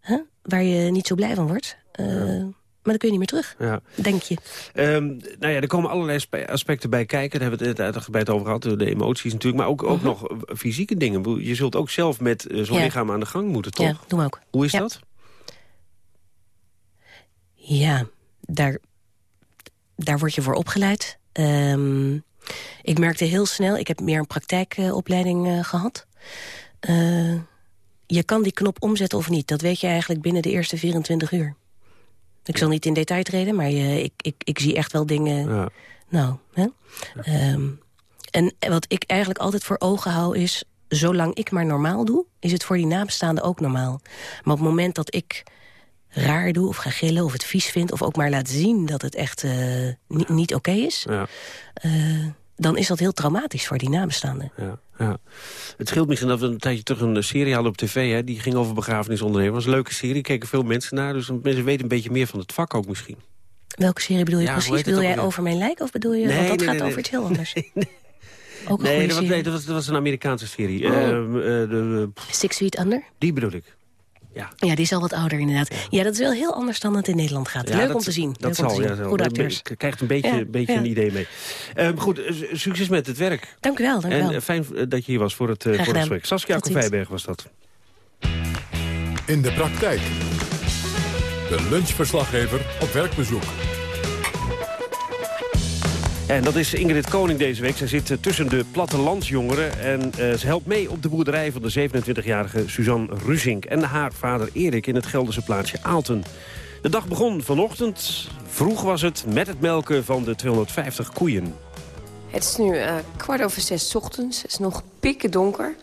Huh, waar je niet zo blij van wordt. Uh, ja. Maar dan kun je niet meer terug, ja. denk je. Um, nou ja, er komen allerlei aspecten bij kijken. Daar hebben we het uitgebreid over gehad. De emoties natuurlijk, maar ook, ook uh -huh. nog fysieke dingen. Je zult ook zelf met uh, zo'n ja. lichaam aan de gang moeten, toch? Ja, doen we ook. Hoe is dat? Ja, daar daar word je voor opgeleid. Um, ik merkte heel snel, ik heb meer een praktijkopleiding uh, gehad. Uh, je kan die knop omzetten of niet. Dat weet je eigenlijk binnen de eerste 24 uur. Ik zal niet in detail treden, maar je, ik, ik, ik zie echt wel dingen... Ja. Nou, hè? Ja. Um, en wat ik eigenlijk altijd voor ogen hou is... zolang ik maar normaal doe, is het voor die nabestaanden ook normaal. Maar op het moment dat ik raar doe of ga gillen of het vies vind... of ook maar laat zien dat het echt uh, niet, niet oké okay is... Ja. Uh, dan is dat heel traumatisch voor die nabestaanden. Ja, ja. Het scheelt misschien dat we een tijdje terug een serie hadden op tv... Hè, die ging over begrafenisondernemen. Dat was een leuke serie, keken veel mensen naar. Dus mensen weten een beetje meer van het vak ook misschien. Welke serie bedoel je Ja, precies? Bedoel jij over mijn lijk of bedoel je... Nee, want dat nee, gaat nee, over iets heel anders. [LAUGHS] Ook een Nee, dat was, dat, was, dat was een Amerikaanse serie. Oh. Eh, de, Six Feet Under? die bedoel ik. Ja, die is al wat ouder inderdaad. Ja, dat is wel heel anders dan het in Nederland gaat. Ja, Leuk dat- om te zien. Dat zal, zien. ja. zo. Goede Je acteurs. krijgt een beetje, Ja, beetje ja. een idee mee. Ehm, goed, eh, succes met het werk. Dank u wel, dank En wel. eh, fijn eh, dat je hier was voor het, Graag voor het gedaan. gesprek. Saskia. Kovijberg was dat. In de praktijk. De lunchverslaggever op werkbezoek. En dat is Ingrid Koning deze week. Zij zit eh, tussen de plattelandsjongeren. En eh, ze helpt mee op de boerderij van de 27-jarige Suzanne Ruzink... en haar vader Erik in het Gelderse plaatsje Aalten. De dag begon vanochtend. Vroeg was het met het melken van de 250 koeien. Het is nu eh, kwart over zes ochtends. Het is nog pikken donker.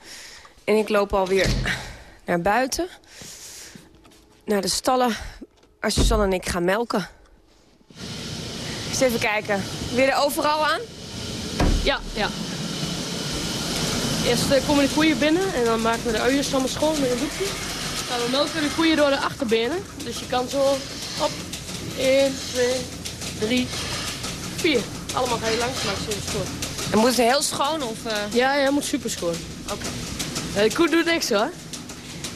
En ik loop alweer naar buiten. Naar de stallen waar Suzanne en ik gaan melken. Eens even kijken. Weer er overal aan? Ja, ja. Eerst eh, komen de koeien binnen en dan maken we de uienstammen schoon met een doekje. Nou, we melken de koeien door de achterbenen. Dus je kan zo op 1, 2, 3, 4. Allemaal ga je langs maken, zo schoon. En moet het heel schoon of... eh? Ja, ja, moet super schoon. Oké. de koe doet niks hoor.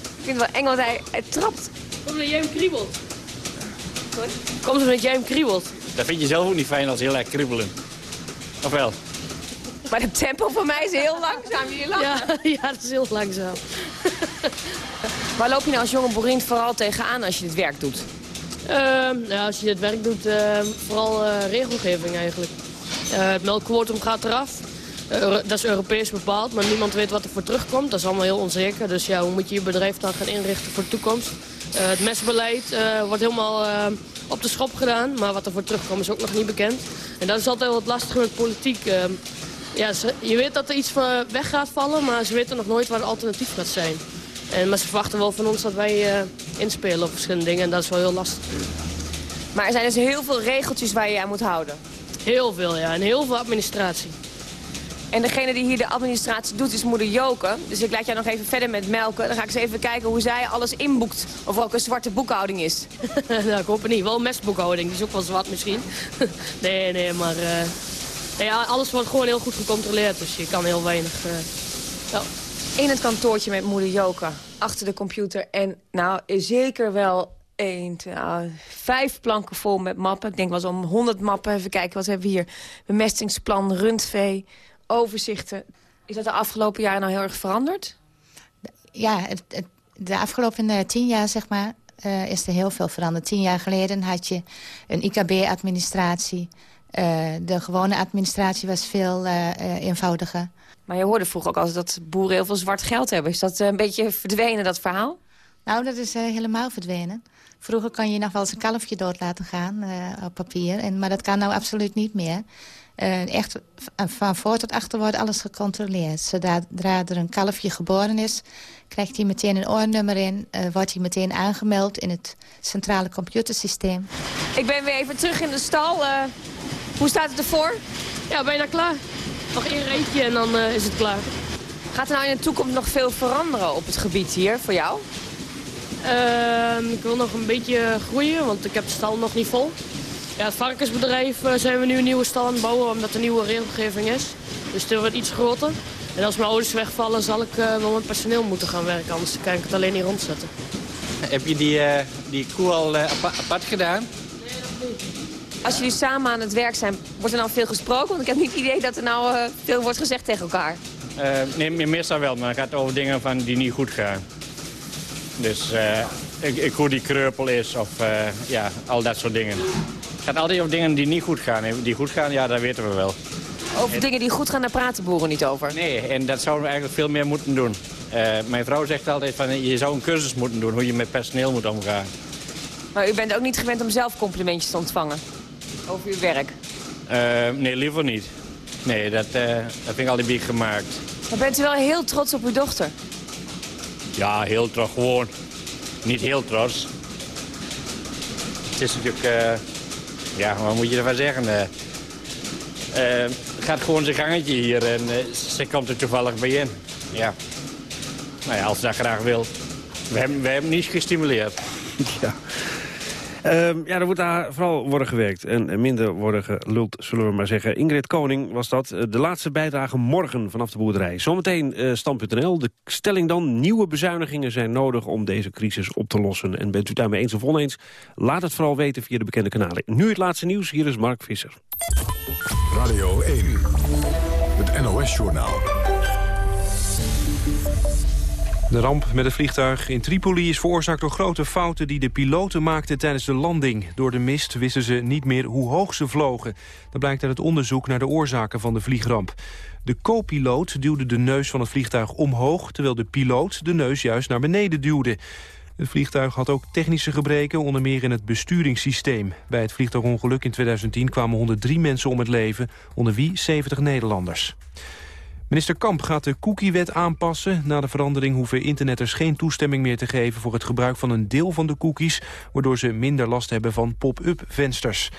Ik vind het wel eng, want hij, hij trapt. Kom dat jij hem kriebelt. Kom zo dat jij hem kriebelt. Dat vind je zelf ook niet fijn als heel erg kriebelen. Of wel? Maar het tempo van mij is heel langzaam. Jullie lachen. Ja, [LAUGHS] ja, dat is heel langzaam. [LAUGHS] Waar loop je nou als jonge boerin vooral tegenaan als je dit werk doet? Ehm, ja, als je dit werk doet, ehm, vooral eh, regelgeving eigenlijk. Eh, het melkquotum gaat eraf. Dat is Europees bepaald, maar niemand weet wat er voor terugkomt. Dat is allemaal heel onzeker. Dus ja, hoe moet je je bedrijf dan gaan inrichten voor de toekomst? Eh, het mesbeleid eh, wordt helemaal eh, op de schop gedaan. Maar wat er voor terugkomt is ook nog niet bekend. En dat is altijd wat lastig met politiek. Ja, ze- je weet dat er iets weg gaat vallen, maar ze weten nog nooit waar het alternatief gaat zijn. En, maar ze verwachten wel van ons dat wij inspelen op verschillende dingen. En dat is wel heel lastig. Maar er zijn dus heel veel regeltjes waar je aan moet houden. Heel veel, ja. En heel veel administratie. En degene die hier de administratie doet is moeder Joke. Dus ik laat jou nog even verder met melken. Dan ga ik eens even kijken hoe zij alles inboekt. Of er ook een zwarte boekhouding is. [LAUGHS] nou, ik hoop het niet. Wel een mestboekhouding. Die is ook wel zwart misschien. [LAUGHS] nee, nee, maar... eh, nee, ja, alles wordt gewoon heel goed gecontroleerd. Dus je kan heel weinig... eh, ja. In het kantoortje met moeder Joke. Achter de computer. En nou, zeker wel één, nou, vijf planken vol met mappen. Ik denk wel zo'n honderd mappen. Even kijken, wat hebben we hier? Bemestingsplan, rundvee, overzichten. Is dat de afgelopen jaren nou heel erg veranderd? Ja, het, het- de afgelopen eh, tien jaar zeg maar, eh, is er heel veel veranderd. Tien jaar geleden had je een IKB-administratie. Eh, de gewone administratie was veel eenvoudiger. Maar je hoorde vroeger ook altijd dat boeren heel veel zwart geld hebben. Is dat een beetje verdwenen, dat verhaal? Nou, dat is helemaal verdwenen. Vroeger kon je nog wel eens een kalfje dood laten gaan op papier. En, maar dat kan nou absoluut niet meer. Eh, echt van voor tot achter wordt alles gecontroleerd. Zodra zodra er een kalfje geboren is, krijgt hij meteen een oornummer in. eh, wordt hij meteen aangemeld in het centrale computersysteem. Ik ben weer even terug in de stal. Eh, hoe staat het ervoor? Ja, bijna klaar. Nog één reetje en dan eh, is het klaar. Gaat er nou in de toekomst nog veel veranderen op het gebied hier voor jou? Ehm, ik wil nog een beetje groeien, want ik heb de stal nog niet vol. Ja, het varkensbedrijf eh, zijn we nu een nieuwe stal aan het bouwen, omdat er nieuwe regelgeving is. Dus het wordt iets groter. En als mijn ouders wegvallen, zal ik eh, wel met personeel moeten gaan werken. Anders kan ik het alleen niet rondzetten. Heb je die, eh, die koe al apa- apart gedaan? Als jullie samen aan het werk zijn, wordt er nou veel gesproken? Want ik heb niet het idee dat er nou eh, veel wordt gezegd tegen elkaar. Eh, nee, me- meestal wel, maar het gaat over dingen van die niet goed gaan. Dus eh, ik, ik, hoe die kreupel is of eh, ja, al dat soort dingen. Het gaat altijd over dingen die niet goed gaan. Die goed gaan, ja, dat weten we wel. Over dingen die goed gaan, daar praten boeren niet over. Nee, en dat zouden we eigenlijk veel meer moeten doen. Eh, mijn vrouw zegt altijd van je zou een cursus moeten doen hoe je met personeel moet omgaan. Maar u bent ook niet gewend om zelf complimentjes te ontvangen over uw werk. Eh, nee, liever niet. Nee, dat, eh, dat vind ik altijd bieg gemaakt. Maar bent u wel heel trots op uw dochter? Ja, heel trots gewoon. Niet heel trots. Het is natuurlijk... ja, wat moet je ervan zeggen? het gaat gewoon zijn gangetje hier en eh, ze komt er toevallig bij in. Ja. Nou ja, als ze dat graag wil. We hebben, we hebben niet gestimuleerd. Ja. Ehm, ja, er moet daar vooral worden gewerkt en minder worden geluld, zullen we maar zeggen. Ingrid Koning was dat. Eh, De laatste bijdrage morgen vanaf de boerderij. Zometeen eh stand.nl. De stelling dan, nieuwe bezuinigingen zijn nodig om deze crisis op te lossen. En bent u daarmee eens of oneens? Laat het vooral weten via de bekende kanalen. Nu het laatste nieuws, hier is Mark Visser. Radio 1, het NOS-journaal. De ramp met het vliegtuig in Tripoli is veroorzaakt door grote fouten die de piloten maakten tijdens de landing. Door de mist wisten ze niet meer hoe hoog ze vlogen. Dat blijkt uit het onderzoek naar de oorzaken van de vliegramp. De co-piloot duwde de neus van het vliegtuig omhoog... terwijl de piloot de neus juist naar beneden duwde. Het vliegtuig had ook technische gebreken, onder meer in het besturingssysteem. Bij het vliegtuigongeluk in 2010 kwamen 103 mensen om het leven, onder wie 70 Nederlanders. Minister Kamp gaat de cookiewet aanpassen. Na de verandering hoeven internetters geen toestemming meer te geven... voor het gebruik van een deel van de cookies... waardoor ze minder last hebben van pop-up vensters.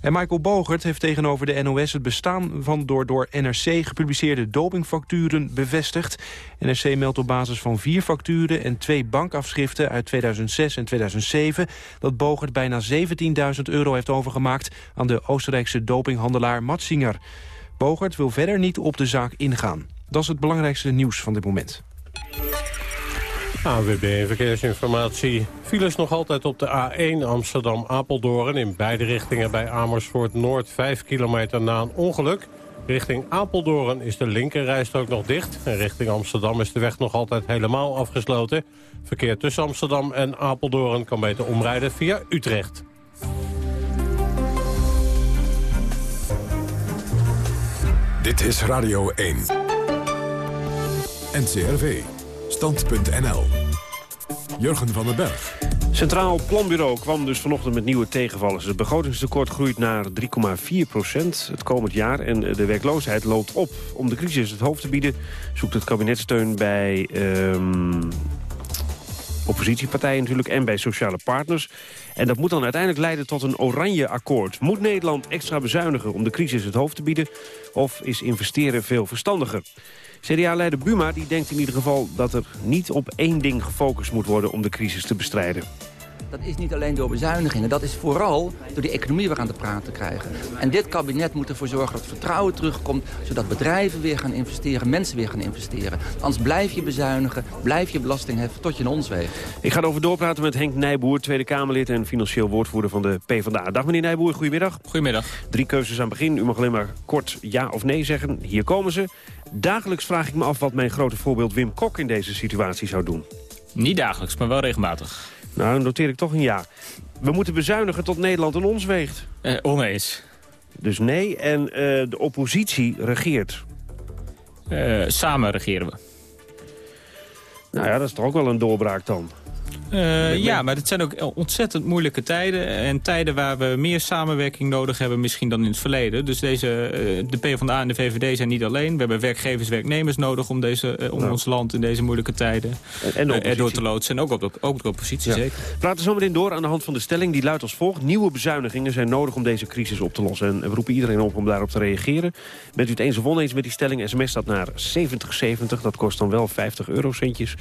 En Michael Bogert heeft tegenover de NOS het bestaan van door, door NRC gepubliceerde dopingfacturen bevestigd. NRC meldt op basis van vier facturen en twee bankafschriften uit 2006 en 2007... dat Bogert bijna 17.000 euro heeft overgemaakt aan de Oostenrijkse dopinghandelaar Matsinger. Bogert wil verder niet op de zaak ingaan. Dat is het belangrijkste nieuws van dit moment. AWB Verkeersinformatie. Files nog altijd op de A1 Amsterdam-Apeldoorn... in beide richtingen bij Amersfoort Noord, 5 kilometer na een ongeluk. Richting Apeldoorn is de linkerrijstrook nog dicht. En richting Amsterdam is de weg nog altijd helemaal afgesloten. Verkeer tussen Amsterdam en Apeldoorn kan beter omrijden via Utrecht. Dit is Radio 1. NCRV. Stand.nl. Jurgen van den Berg. Centraal Planbureau kwam dus vanochtend met nieuwe tegenvallers. Het begrotingstekort groeit naar 3,4 procent het komend jaar... en de werkloosheid loopt op. Om de crisis het hoofd te bieden zoekt het kabinet steun bij... ehm, oppositiepartijen natuurlijk en bij sociale partners. En dat moet dan uiteindelijk leiden tot een oranje akkoord. Moet Nederland extra bezuinigen om de crisis het hoofd te bieden... of is investeren veel verstandiger? CDA-leider Buma die denkt in ieder geval dat er niet op één ding gefocust moet worden... om de crisis te bestrijden. Dat is niet alleen door bezuinigingen. Dat is vooral door die economie weer aan de praat te krijgen. En dit kabinet moet ervoor zorgen dat vertrouwen terugkomt... zodat bedrijven weer gaan investeren, mensen weer gaan investeren. Anders blijf je bezuinigen, blijf je belasting heffen tot je in ons weegt. Ik ga erover doorpraten met Henk Nijboer, Tweede Kamerlid... en financieel woordvoerder van de PvdA. Dag meneer Nijboer, goedemiddag. Goedemiddag. Drie keuzes aan het begin. U mag alleen maar kort ja of nee zeggen. Hier komen ze. Dagelijks vraag ik me af wat mijn grote voorbeeld Wim Kok in deze situatie zou doen. Niet dagelijks, maar wel regelmatig. Nou, dan noteer ik toch een ja. We moeten bezuinigen tot Nederland een ons weegt. Eh, oneens. Dus nee, en eh, de oppositie regeert. Eh, samen regeren we. Nou ja, dat is toch ook wel een doorbraak dan. Uh, ja, maar het zijn ook ontzettend moeilijke tijden. En tijden waar we meer samenwerking nodig hebben misschien dan in het verleden. Dus deze, uh, de PvdA en de VVD zijn niet alleen. We hebben werkgevers, werknemers nodig om, deze, om nou. ons land in deze moeilijke tijden en, en erdoor te loodsen. En ook op de, ook de oppositie, ja. zeker. We praten zo meteen door aan de hand van de stelling. Die luidt als volgt. Nieuwe bezuinigingen zijn nodig om deze crisis op te lossen. En we roepen iedereen op om daarop te reageren. Bent u het eens of oneens met die stelling? SMS dat naar 7070. Dat kost dan wel 50 eurocentjes.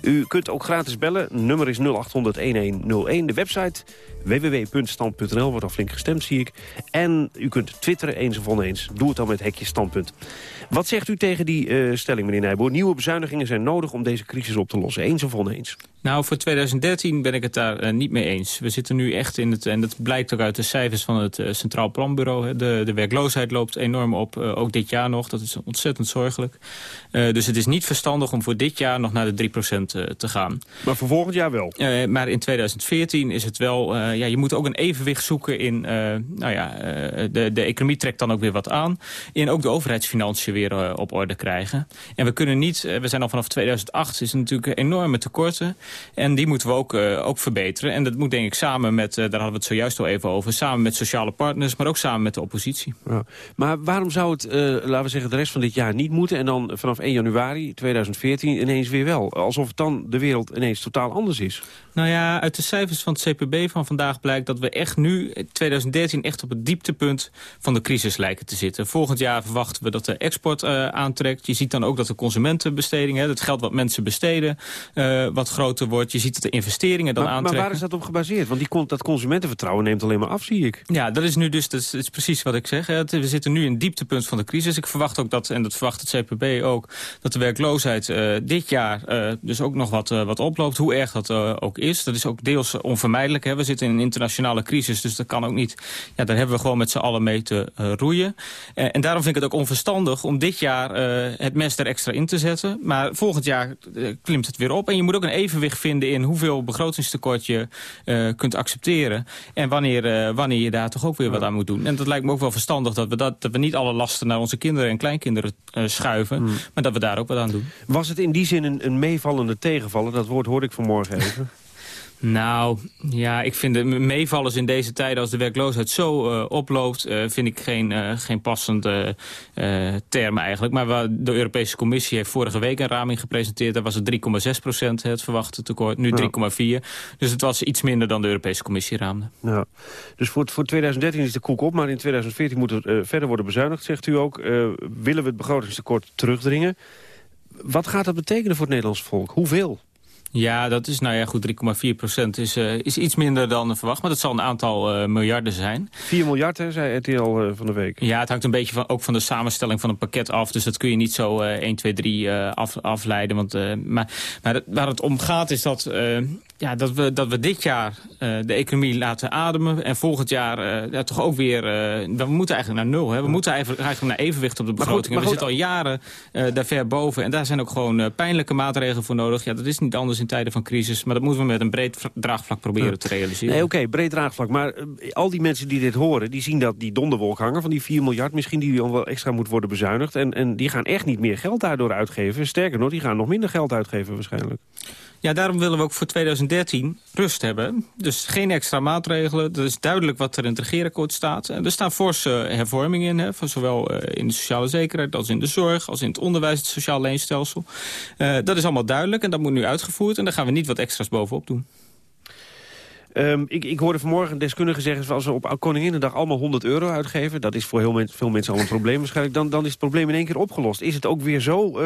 U kunt ook gratis bellen. Nummer is 0800 1101. De website www.stand.nl wordt al flink gestemd, zie ik. En u kunt twitteren eens of oneens. Doe het dan met hekje standpunt. Wat zegt u tegen die uh, stelling, meneer Nijboer? Nieuwe bezuinigingen zijn nodig om deze crisis op te lossen. Eens of oneens? Nou, voor 2013 ben ik het daar uh, niet mee eens. We zitten nu echt in het, en dat blijkt ook uit de cijfers van het uh, Centraal Planbureau. Hè. De, de werkloosheid loopt enorm op, ook dit jaar nog. Dat is ontzettend zorgelijk. dus het is niet verstandig om voor dit jaar nog naar de 3% te gaan. Maar voor volgend jaar wel? maar in 2014 is het wel... ja, je moet ook een evenwicht zoeken in... nou ja, de, de economie trekt dan ook weer wat aan. In ook de overheidsfinanciën weer op orde krijgen. En we kunnen niet, we zijn al vanaf 2008, is natuurlijk enorme tekorten. En die moeten we ook, uh, ook verbeteren. En dat moet denk ik samen met, daar hadden we het zojuist al even over... samen met sociale partners, maar ook samen met de oppositie. Ja. Maar waarom zou het, laten we zeggen, de rest van dit jaar niet moeten... en dan vanaf 1 januari 2014 ineens weer wel? Alsof het dan de wereld ineens totaal anders is. Nou ja, uit de cijfers van het CPB van vandaag blijkt dat we echt nu, 2013, echt op het dieptepunt van de crisis lijken te zitten. Volgend jaar verwachten we dat de export uh, aantrekt. Je ziet dan ook dat de consumentenbesteding, hè, het geld wat mensen besteden, uh, wat groter wordt. Je ziet dat de investeringen dan maar, aantrekken. Maar waar is dat op gebaseerd? Want die, dat consumentenvertrouwen neemt alleen maar af, zie ik. Ja, dat is nu dus, dat is, dat is precies wat ik zeg. Hè. We zitten nu in het dieptepunt van de crisis. Ik verwacht ook dat, en dat verwacht het CPB ook, dat de werkloosheid uh, dit jaar dus ook nog wat, wat oploopt. Hoe erg dat ook is. Dat is ook deels onvermijdelijk. Hè. We zitten in een internationale crisis, dus dat kan ook niet. Ja, daar hebben we gewoon met z'n allen mee te roeien. en daarom vind ik het ook onverstandig om dit jaar het mes er extra in te zetten. Maar volgend jaar klimt het weer op. En je moet ook een evenwicht vinden in hoeveel begrotingstekort je uh, kunt accepteren. En wanneer, wanneer je daar toch ook weer wat aan moet doen. En dat lijkt me ook wel verstandig dat we, dat, dat we niet alle lasten naar onze kinderen en kleinkinderen schuiven. Hmm. Maar dat we daar ook wat aan doen. Was het in die zin een, een meevallende tegenvaller? Dat woord hoorde ik vanmorgen even. [LAUGHS] Nou, ja, ik vind de meevallers in deze tijden als de werkloosheid zo uh, oploopt... Uh, vind ik geen, uh, geen passende term eigenlijk. Maar waar de Europese Commissie heeft vorige week een raming gepresenteerd... daar was het 3,6 procent het verwachte tekort, nu 3,4. Dus het was iets minder dan de Europese Commissie raamde. Ja. Dus voor, voor 2013 is de koek op, maar in 2014 moet het verder worden bezuinigd, zegt u ook. willen we het begrotingstekort terugdringen? Wat gaat dat betekenen voor het Nederlandse volk? Hoeveel? Ja, dat is, nou ja, goed, 3,4 procent is, uh, is iets minder dan verwacht. Maar dat zal een aantal uh, miljarden zijn. 4 miljard, hè, zei RTL uh, van de week. Ja, het hangt een beetje van, ook van de samenstelling van een pakket af. Dus dat kun je niet zo 1, 2, 3 af, afleiden. Want, maar maar het, waar het om gaat is dat ja, dat, we, dat we dit jaar uh, de economie laten ademen. En volgend jaar uh, ja, toch ook weer... Uh, we moeten eigenlijk naar nul. Hè. We moeten eigenlijk, naar evenwicht op de begroting. Maar goed, maar goed, we zitten al jaren daar ver boven. En daar zijn ook gewoon pijnlijke maatregelen voor nodig. Ja, dat is niet anders in tijden van crisis. Maar dat moeten we met een breed draagvlak proberen te realiseren. Nee, oké, okay, breed draagvlak. Maar al die mensen die dit horen... die zien dat die donderwolk hangen van die 4 miljard... misschien die al wel extra moet worden bezuinigd. En, en die gaan echt niet meer geld daardoor uitgeven. Sterker nog, die gaan nog minder geld uitgeven waarschijnlijk. Ja, daarom willen we ook voor 2013 rust hebben. Dus geen extra maatregelen. Dat is duidelijk wat er in het regeerakkoord staat. En er staan forse hervormingen in. Hè, van zowel uh, in de sociale zekerheid als in de zorg... als in het onderwijs, het sociaal leenstelsel. Uh, dat is allemaal duidelijk en dat moet nu uitgevoerd. En daar gaan we niet wat extra's bovenop doen. Um, ik, ik, hoorde vanmorgen een deskundige zeggen... als we op Koninginnedag allemaal 100 euro uitgeven... dat is voor heel veel mensen al een probleem waarschijnlijk... Dan, dan is het probleem in één keer opgelost. Is het ook weer zo,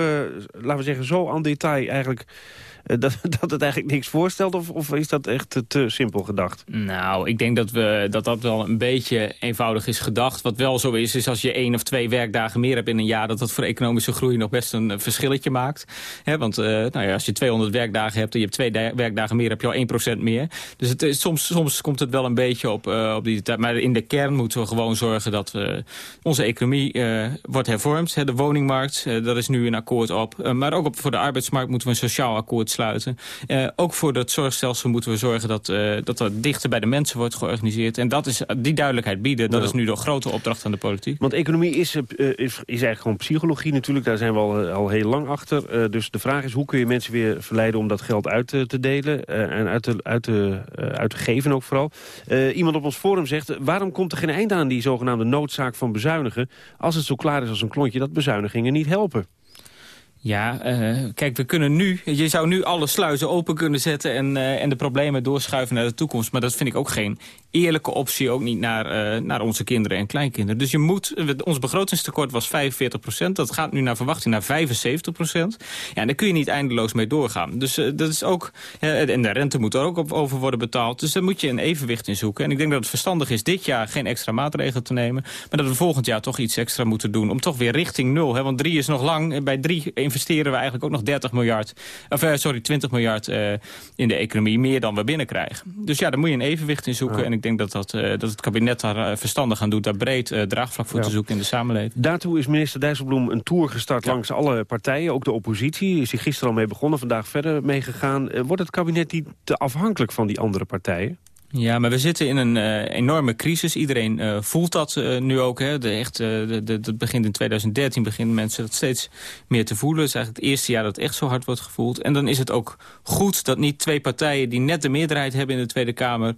laten we zeggen, zo aan detail eigenlijk eh, dat, [LAUGHS] dat het eigenlijk niks voorstelt? Of, of is dat echt te, simpel gedacht? Nou, ik denk dat, we, dat dat wel een beetje eenvoudig is gedacht. Wat wel zo is, is als je één of twee werkdagen meer hebt in een jaar... dat dat voor economische groei nog best een verschilletje maakt. want uh, nou ja, als je 200 werkdagen hebt en je hebt twee werkdagen meer... heb je al 1% meer. Dus het soms, soms komt het wel een beetje op, uh, op die tijd. Maar in de kern moeten we gewoon zorgen dat we, onze economie wordt hervormd. De woningmarkt, daar is nu een akkoord op. maar ook voor de arbeidsmarkt moeten we een sociaal akkoord sluiten. Uh, ook voor het zorgstelsel moeten we zorgen dat, uh, dat dat dichter bij de mensen wordt georganiseerd. En dat is, die duidelijkheid bieden, dat is nu de grote opdracht aan de politiek. Want economie is, uh, is, is, eigenlijk gewoon psychologie natuurlijk. Daar zijn we al, al heel lang achter. dus de vraag is, hoe kun je mensen weer verleiden om dat geld uit te delen? en uit te, uit, te, uit te geven ook vooral. iemand op ons forum zegt, waarom komt er geen eind aan die zogenaamde noodzaak van bezuinigen... als het zo klaar is als een klontje dat bezuinigingen niet helpen? Ja, uh, kijk, we kunnen nu... Je zou nu alle sluizen open kunnen zetten... En, uh, en de problemen doorschuiven naar de toekomst. Maar dat vind ik ook geen eerlijke optie. Ook niet naar, uh, naar onze kinderen en kleinkinderen. Dus je moet... Ons begrotingstekort was 45 procent. Dat gaat nu naar verwachting naar 75 procent. Ja, en daar kun je niet eindeloos mee doorgaan. Dus dat is ook... en de rente moet er ook op over worden betaald. Dus daar moet je een evenwicht in zoeken. En ik denk dat het verstandig is dit jaar geen extra maatregelen te nemen. Maar dat we volgend jaar toch iets extra moeten doen. Om toch weer richting nul. Hè? Want drie is nog lang. Bij drie investeren we eigenlijk ook nog 30 miljard, of, uh, sorry, 20 miljard uh, in de economie. Meer dan we binnenkrijgen. Dus ja, daar moet je een evenwicht in zoeken. Ja. En ik denk dat, dat, uh, dat het kabinet daar verstandig aan doet. Daar breed draagvlak voor ja. te zoeken in de samenleving. Daartoe is minister Dijsselbloem een tour gestart ja. langs alle partijen. Ook de oppositie is hij gisteren al mee begonnen. Vandaag verder meegegaan. wordt het kabinet niet te afhankelijk van die andere partijen? Ja, maar we zitten in een uh, enorme crisis. Iedereen uh, voelt dat uh, nu ook. Hè. De, echt, de, de, dat begint in 2013, beginnen mensen dat steeds meer te voelen. Het is eigenlijk het eerste jaar dat het echt zo hard wordt gevoeld. En dan is het ook goed dat niet twee partijen die net de meerderheid hebben in de Tweede Kamer...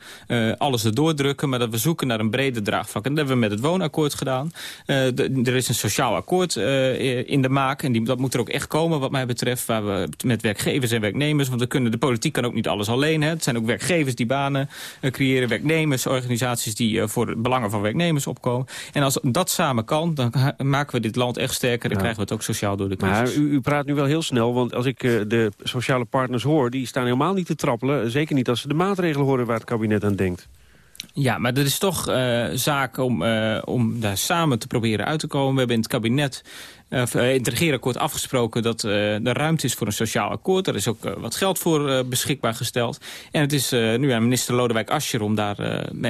alles erdoor drukken, maar dat we zoeken naar een brede draagvlak. En dat hebben we met het woonakkoord gedaan. Er is een sociaal akkoord in de maak. En die, dat moet er ook echt komen wat mij betreft. Waar we met werkgevers en werknemers... want we kunnen, de politiek kan ook niet alles alleen. Hè. Het zijn ook werkgevers die banen creëren werknemersorganisaties die uh, voor de belangen van werknemers opkomen. En als dat samen kan, dan maken we dit land echt sterker. Dan krijgen we het ook sociaal door de crisis. Maar u, u praat nu wel heel snel, want als ik uh, de sociale partners hoor... die staan helemaal niet te trappelen. Zeker niet als ze de maatregelen horen waar het kabinet aan denkt. Ja, maar er is toch uh, zaak om, uh, om daar samen te proberen uit te komen. We hebben in het kabinet uh, in het regeerakkoord afgesproken dat uh, er ruimte is voor een sociaal akkoord. Er is ook uh, wat geld voor beschikbaar gesteld. En het is nu aan minister Lodewijk Asscher om daar,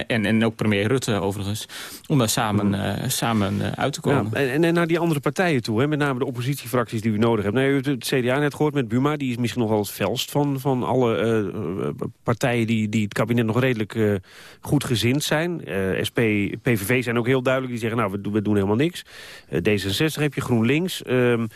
en, en ook premier Rutte overigens, om daar samen, samen uit te komen. Ja, en, en, naar die andere partijen toe, hè, met name de oppositiefracties die u nodig hebt. Nou, u hebt het CDA net gehoord met Buma, die is misschien nog wel het felst van, van alle partijen die, die het kabinet nog redelijk goed gezind zijn. SP, PVV zijn ook heel duidelijk, die zeggen nou we, we doen helemaal niks. D66 heb je GroenLinks Um,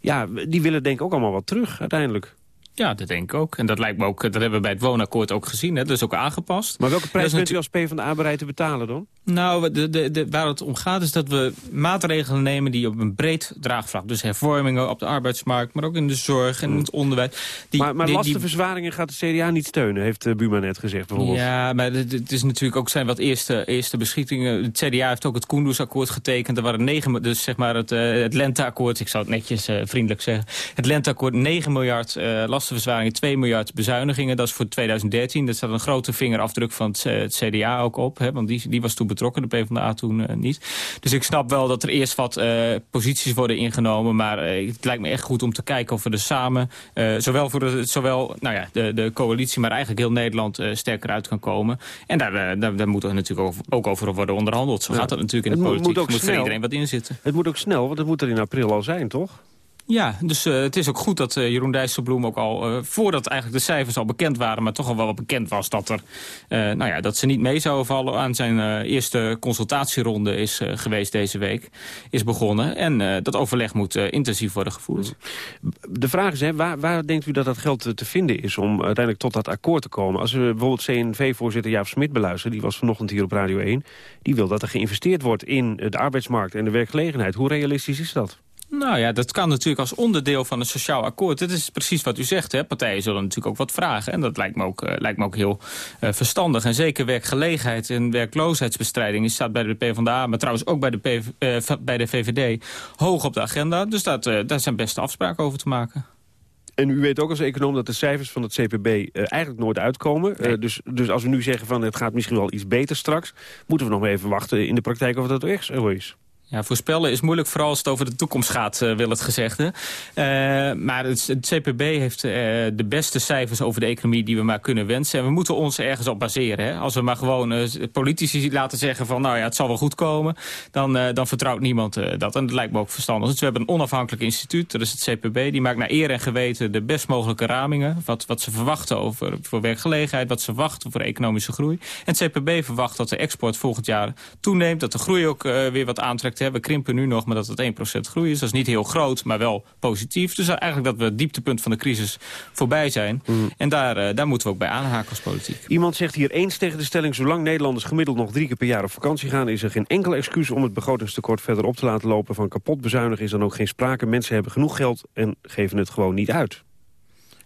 ja, die willen denk ik ook allemaal wat terug uiteindelijk. Ja, dat denk ik ook. En dat lijkt me ook, dat hebben we bij het woonakkoord ook gezien. Hè. Dat is ook aangepast. Maar welke prijs bent u als PvdA bereid te betalen dan? Nou, de, de, de, waar het om gaat is dat we maatregelen nemen die op een breed draagvlak... dus hervormingen op de arbeidsmarkt, maar ook in de zorg en in het onderwijs... Die, maar maar die, lastenverzwaringen gaat de CDA niet steunen, heeft uh, Buma net gezegd bijvoorbeeld. Ja, maar het is natuurlijk ook zijn wat eerste, eerste beschietingen. Het CDA heeft ook het Koendersakkoord getekend. Er waren negen, dus zeg maar het, uh, het Lenteakkoord, ik zou het netjes uh, vriendelijk zeggen... het Lenteakkoord 9 miljard lasten kostenverzwaringen 2 miljard bezuinigingen. Dat is voor 2013. Daar staat een grote vingerafdruk van het, het CDA ook op. Hè, want die, die was toen betrokken, de PvdA toen niet. Dus ik snap wel dat er eerst wat posities worden ingenomen. Maar het lijkt me echt goed om te kijken of we er samen... zowel voor de, zowel, nou ja, de, de coalitie, maar eigenlijk heel Nederland sterker uit kan komen. En daar, daar, daar moet er natuurlijk ook, ook over worden onderhandeld. Zo gaat dat natuurlijk in de politiek. Moet, moet voor iedereen wat inzitten. Het moet ook snel, want het moet er in april al zijn, toch? Ja, dus uh, het is ook goed dat uh, Jeroen Dijsselbloem ook al... Uh, voordat eigenlijk de cijfers al bekend waren... maar toch al wel bekend was dat, er, nou ja, dat ze niet mee zouden vallen... aan zijn eerste consultatieronde is geweest deze week. Is begonnen. En dat overleg moet intensief worden gevoerd. De vraag is, hè, waar, waar denkt u dat dat geld te vinden is... om uiteindelijk tot dat akkoord te komen? Als we bijvoorbeeld CNV-voorzitter Jaap Smit beluisteren... die was vanochtend hier op Radio 1... die wil dat er geïnvesteerd wordt in de arbeidsmarkt en de werkgelegenheid. Hoe realistisch is dat? Nou ja, dat kan natuurlijk als onderdeel van een sociaal akkoord. Dat is precies wat u zegt. Hè? Partijen zullen natuurlijk ook wat vragen. En dat lijkt me ook, uh, lijkt me ook heel uh, verstandig. En zeker werkgelegenheid en werkloosheidsbestrijding... staat bij de PvdA, maar trouwens ook bij de, PV, uh, bij de VVD... hoog op de agenda. Dus dat, daar zijn beste afspraken over te maken. En u weet ook als econoom dat de cijfers van het CPB uh, eigenlijk nooit uitkomen. Nee. Uh, dus, dus als we nu zeggen van het gaat misschien wel iets beter straks... moeten we nog even wachten in de praktijk of dat echt zo is. Ja, voorspellen is moeilijk, vooral als het over de toekomst gaat, uh, wil het gezegde. Uh, maar het, CPB heeft uh, de beste cijfers over de economie die we maar kunnen wensen. En we moeten ons ergens op baseren. Hè? Als we maar gewoon politici laten zeggen van, nou ja, het zal wel goed komen, dan, dan vertrouwt niemand dat. En dat lijkt me ook verstandig. Dus we hebben een onafhankelijk instituut, dat is het CPB. Die maakt naar eer en geweten de best mogelijke ramingen. Wat, wat ze verwachten over, voor werkgelegenheid, wat ze verwachten voor economische groei. En het CPB verwacht dat de export volgend jaar toeneemt, dat de groei ook weer wat aantrekt we krimpen nu nog, maar dat het 1% groei is. Dat is niet heel groot, maar wel positief. Dus eigenlijk dat we het dieptepunt van de crisis voorbij zijn. Mm. En daar, uh, daar moeten we ook bij aanhaken als politiek. Iemand zegt hier eens tegen de stelling... zolang Nederlanders gemiddeld nog drie keer per jaar op vakantie gaan... is er geen enkel excuus om het begrotingstekort verder op te laten lopen. Van kapot bezuinigen is dan ook geen sprake. Mensen hebben genoeg geld en geven het gewoon niet uit.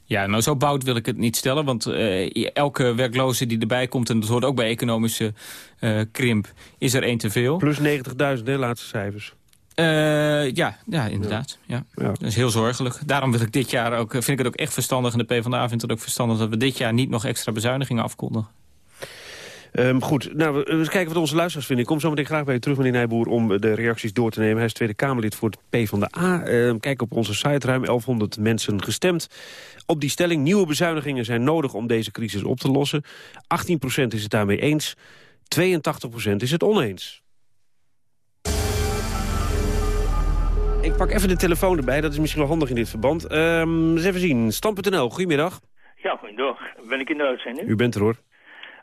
Ja, nou zo bout wil ik het niet stellen. Want uh, elke werkloze die erbij komt, en dat hoort ook bij economische uh, krimp, is er één te veel. Plus 90.000, de laatste cijfers. Uh, ja, ja, inderdaad. Ja. ja. Dat is heel zorgelijk. Daarom wil ik dit jaar ook, vind ik het ook echt verstandig... en de PvdA vindt het ook verstandig... dat we dit jaar niet nog extra bezuinigingen afkondigen. Um, goed, nou, we, we kijken wat onze luisteraars vinden. Ik kom zo meteen graag bij u terug, meneer Nijboer, om de reacties door te nemen. Hij is Tweede Kamerlid voor het PvdA. Um, kijk op onze site, ruim 1100 mensen gestemd. Op die stelling, nieuwe bezuinigingen zijn nodig om deze crisis op te lossen. 18% is het daarmee eens, 82% is het oneens. Ik pak even de telefoon erbij, dat is misschien wel handig in dit verband. Um, eens even zien, Stam.nl, goedemiddag. Ja, goeiedag. Ben ik in de uitzending? U bent er hoor.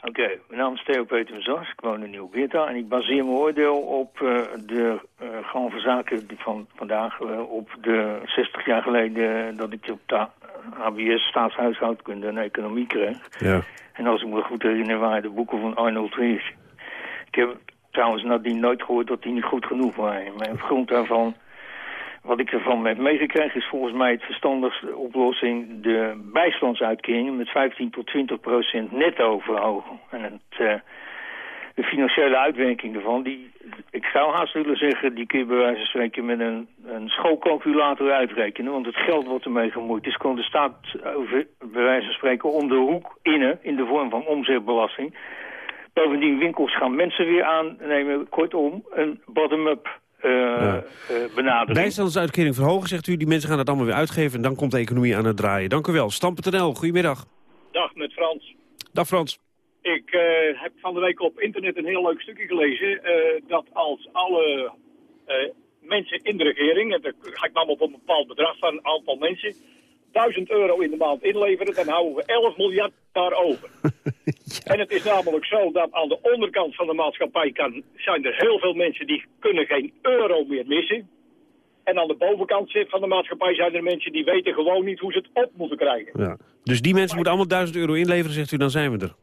Oké, okay. mijn naam is Theo Peter Zas, ik woon in Nieuw-Beerta en ik baseer mijn oordeel op uh, de uh, gewoon van zaken van vandaag, uh, op de 60 jaar geleden dat ik op de HBS, staatshuishoudkunde en economie kreeg. Ja. En als ik me goed herinner waren de boeken van Arnold Ries. Ik heb trouwens nadien nooit gehoord dat die niet goed genoeg waren. Maar op grond daarvan wat ik ervan heb meegekregen is volgens mij het verstandigste oplossing... de bijstandsuitkeringen met 15 tot 20 procent netto verhogen. En het, uh, de financiële uitwerking ervan, die, ik zou haast willen zeggen... die kun je bij wijze van spreken met een, een schoolcalculator uitrekenen. Want het geld wordt ermee gemoeid. Dus komt de staat over, bij wijze van spreken om de hoek innen... in de vorm van omzetbelasting... Bovendien winkels gaan mensen weer aannemen. Kortom, een bottom-up ja. uh, benadering. Bijstandsuitkering verhogen, zegt u. Die mensen gaan het allemaal weer uitgeven en dan komt de economie aan het draaien. Dank u wel. Stam.nl, goedemiddag. Dag, met Frans. Dag Frans. Ik uh, heb van de week op internet een heel leuk stukje gelezen... dat als alle mensen in de regering... en dan ga ik dan op een bepaald bedrag van een aantal mensen... 1000 euro in de maand inleveren, dan houden we 11 miljard daarover. [LAUGHS] ja. En het is namelijk zo dat aan de onderkant van de maatschappij kan, zijn er heel veel mensen die kunnen geen euro meer missen. En aan de bovenkant van de maatschappij zijn er mensen die weten gewoon niet hoe ze het op moeten krijgen. Ja. Dus die mensen moeten allemaal 1000 euro inleveren, zegt u, dan zijn we er.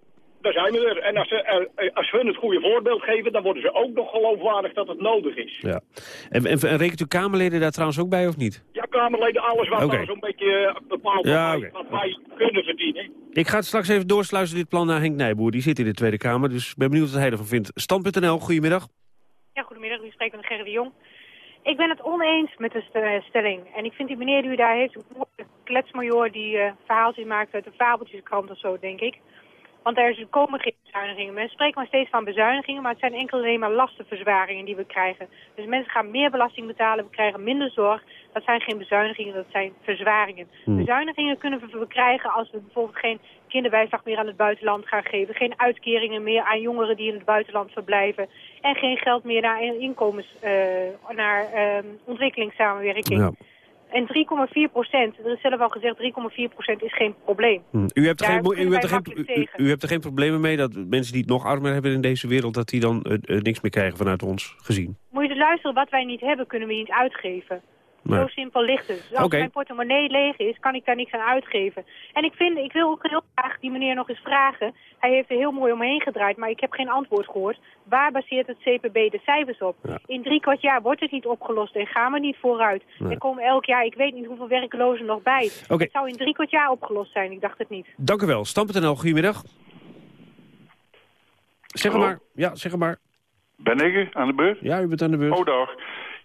Daar zijn we er. En als, ze, als we hun het goede voorbeeld geven, dan worden ze ook nog geloofwaardig dat het nodig is. Ja. En, en, en rekent u Kamerleden daar trouwens ook bij of niet? Ja, Kamerleden, alles wat okay. zo'n beetje bepaald ja, okay. wat wij kunnen verdienen. Ik ga het straks even doorsluizen, dit plan naar Henk Nijboer. Die zit in de Tweede Kamer, dus ik ben benieuwd wat hij ervan vindt. Stand.nl, goedemiddag. Ja, goedemiddag. U spreekt met Gerrit de Jong. Ik ben het oneens met de st- stelling. En ik vind die meneer die u daar heeft, een kletsmajor die eh verhaaltjes maakt uit de fabeltjeskrant of zo, denk ik. Want er komen geen bezuinigingen. Men spreekt maar steeds van bezuinigingen, maar het zijn enkel alleen maar lastenverzwaringen die we krijgen. Dus mensen gaan meer belasting betalen, we krijgen minder zorg. Dat zijn geen bezuinigingen, dat zijn verzwaringen. Hmm. Bezuinigingen kunnen we krijgen als we bijvoorbeeld geen kinderbijslag meer aan het buitenland gaan geven. Geen uitkeringen meer aan jongeren die in het buitenland verblijven. En geen geld meer naar inkomens, eh, naar eh, ontwikkelingssamenwerking. Ja. En 3,4 procent, er is zelf al gezegd, 3,4 procent is geen probleem. U, hebt geen, u, hebt er geen, u hebt er geen problemen mee dat mensen die het nog armer hebben in deze wereld... dat die dan eh, eh, niks meer krijgen vanuit ons gezien? Moet je dus luisteren, wat wij niet hebben, kunnen we niet uitgeven. Nee. Zo simpel ligt het. Dus als mijn portemonnee leeg is, kan ik daar niks aan uitgeven. En ik, vind, ik wil ook heel graag die meneer nog eens vragen. Hij heeft er heel mooi omheen gedraaid, maar ik heb geen antwoord gehoord. Waar baseert het CPB de cijfers op? In drie kwart jaar wordt het niet opgelost en gaan we niet vooruit. Nee. Er komen elk jaar, ik weet niet hoeveel werklozen nog bij. Het zou in drie kwart jaar opgelost zijn, ik dacht het niet. Dank u wel. Stam.nl, goedemiddag. Zeg Hallo? maar. Ja, zeg maar. Ben ik er aan de beurt? Ja, u bent aan de beurt. Oh, dag.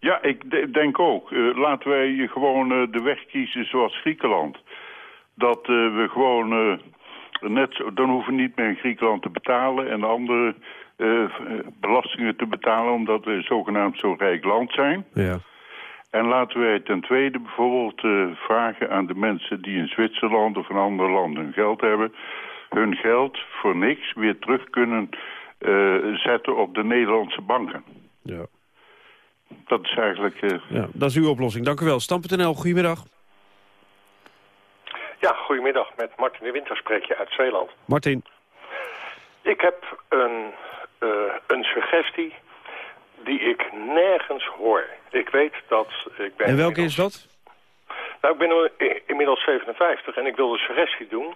Ja, ik de- denk ook. eh, laten wij gewoon eh, de weg kiezen zoals Griekenland. Dat eh, we gewoon net zo, dan hoeven we niet meer in Griekenland te betalen en andere belastingen te betalen, omdat we zogenaamd zo'n rijk land zijn. Ja. En laten wij ten tweede bijvoorbeeld vragen aan de mensen die in Zwitserland of in andere landen hun geld hebben, hun geld voor niks weer terug kunnen zetten op de Nederlandse banken. Ja. Dat is eigenlijk... eh, Ja, dat is uw oplossing. Dank u wel. Stam.nl, goedemiddag. Ja, goedemiddag. Met Martin de Winter spreek je uit Zeeland. Martin. Ik heb een, eh, een suggestie die ik nergens hoor. Ik weet dat ik ben... En welke is dat? Nou, ik ben inmiddels 57 en ik wil een suggestie doen.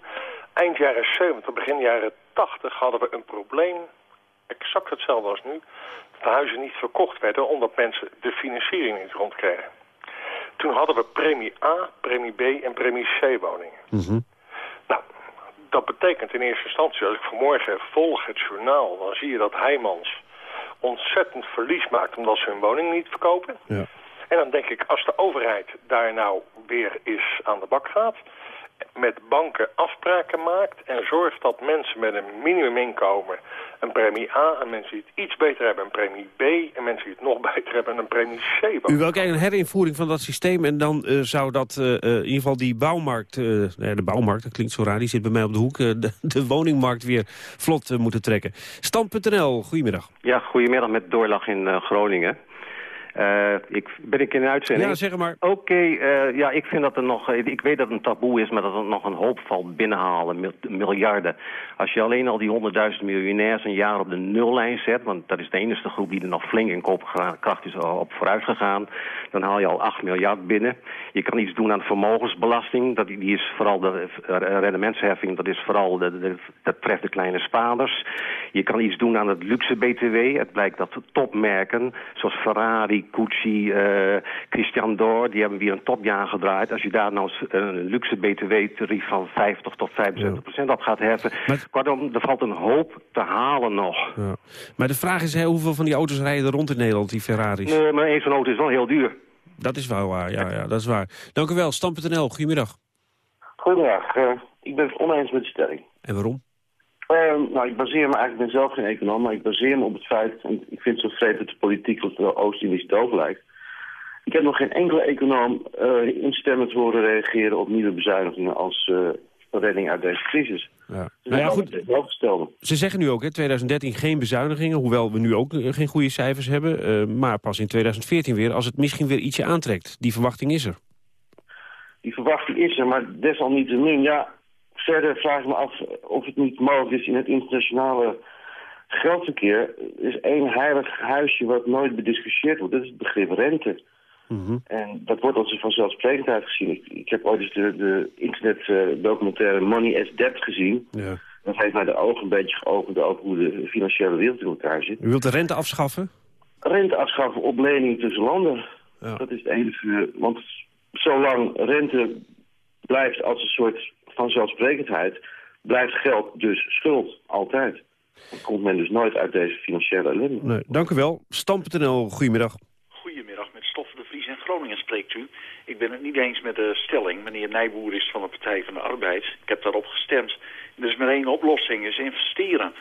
Eind jaren 70, begin jaren 80 hadden we een probleem, exact hetzelfde als nu, dat de huizen niet verkocht werden omdat mensen de financiering niet rondkregen. Toen hadden we premie A, premie B en premie C woningen. Nou, dat betekent in eerste instantie, als ik vanmorgen volg het journaal, dan zie je dat Heijmans ontzettend verlies maakt omdat ze hun woning niet verkopen. Ja. En dan denk ik, als de overheid daar nou weer eens aan de bak gaat... met banken afspraken maakt en zorgt dat mensen met een minimuminkomen... een premie A en mensen die het iets beter hebben een premie B... en mensen die het nog [LAUGHS] beter hebben een premie C. U wil eigenlijk een herinvoering van dat systeem... en dan eh, zou dat eh, eh, in ieder geval die bouwmarkt... eh, nee, de bouwmarkt, dat klinkt zo raar, die zit bij mij op de hoek... de, de woningmarkt weer vlot moeten trekken. Stam.nl, goedemiddag. Ja, goedemiddag met Doorlag in eh, Groningen. Eh, ik ben ik in een uitzending. Ja, zeg maar. Oké, eh, ja, ik vind dat er nog... eh, Ik weet dat het een taboe is, maar dat er nog een hoop valt binnenhalen. mil- miljarden. Als je alleen al die honderdduizend miljonairs een jaar op de nullijn zet... want dat is de enige groep die er nog flink in koopkracht is op vooruit gegaan... dan haal je al 8 miljard binnen. Je kan iets doen aan vermogensbelasting. Dat, die is vooral de rendementsheffing. Dat is vooral de, de- dat treft de kleine spaarders. Je kan iets doen aan het luxe BTW. Het blijkt dat topmerken zoals Ferrari, Gucci, eh, Christian Dior... die hebben weer een topjaar gedraaid. Als je daar nou een luxe BTW-tarief van 50 tot 75 procent op gaat heffen... Kortom, er valt een hoop te halen nog. Ja. Maar de vraag is, hè, hoeveel van die auto's rijden er rond in Nederland, die Ferraris? Nee, maar één zo'n auto is wel heel duur. Dat is wel waar, ja, ja, dat is waar. Dank u wel, Stam.nl, goedemiddag. Goedemiddag. Eh, ik ben het oneens met de stelling. En waarom? Eh, nou, ik baseer me eigenlijk, ik ben zelf geen econoom, maar ik baseer me op het feit, en ik vind het zo vreemd dat de politiek wat de Oost-Indisch doof lijkt. Ik heb nog geen enkele econoom eh instemmend horen reageren op nieuwe bezuinigingen als eh, redding uit deze crisis. Ja. Dus Nou ja, goed. Ze zeggen nu ook, hè, 2013 geen bezuinigingen, hoewel we nu ook eh, geen goede cijfers hebben. maar pas in 2014 weer, als het misschien weer ietsje aantrekt. Die verwachting is er. Die verwachting is er, maar desalniettemin, ja, verder vraag ik me af of het niet mogelijk is in het internationale geldverkeer. Er is één heilig huisje wat nooit bediscussieerd wordt, dat is het begrip rente. En dat wordt als een vanzelfsprekendheid gezien. Ik, ik heb ooit eens de, de internetdocumentaire Money as Debt gezien. Ja. Dat heeft mij de ogen een beetje geopend over hoe de financiële wereld in elkaar zit. U wilt de rente afschaffen? Rente afschaffen op leningen tussen landen. Dat is het enige. Want zolang rente blijft als een soort vanzelfsprekendheid... blijft geld dus schuld, altijd. Dan komt men dus nooit uit deze financiële ellende. Nee, dank u wel. Stam.nl, goedemiddag. Goedemiddag met Stoffel Groningen spreekt u. Ik ben het niet eens met de stelling. Meneer Nijboer is van de Partij van de Arbeid. Ik heb daarop gestemd. Er is maar één oplossing, is investeren.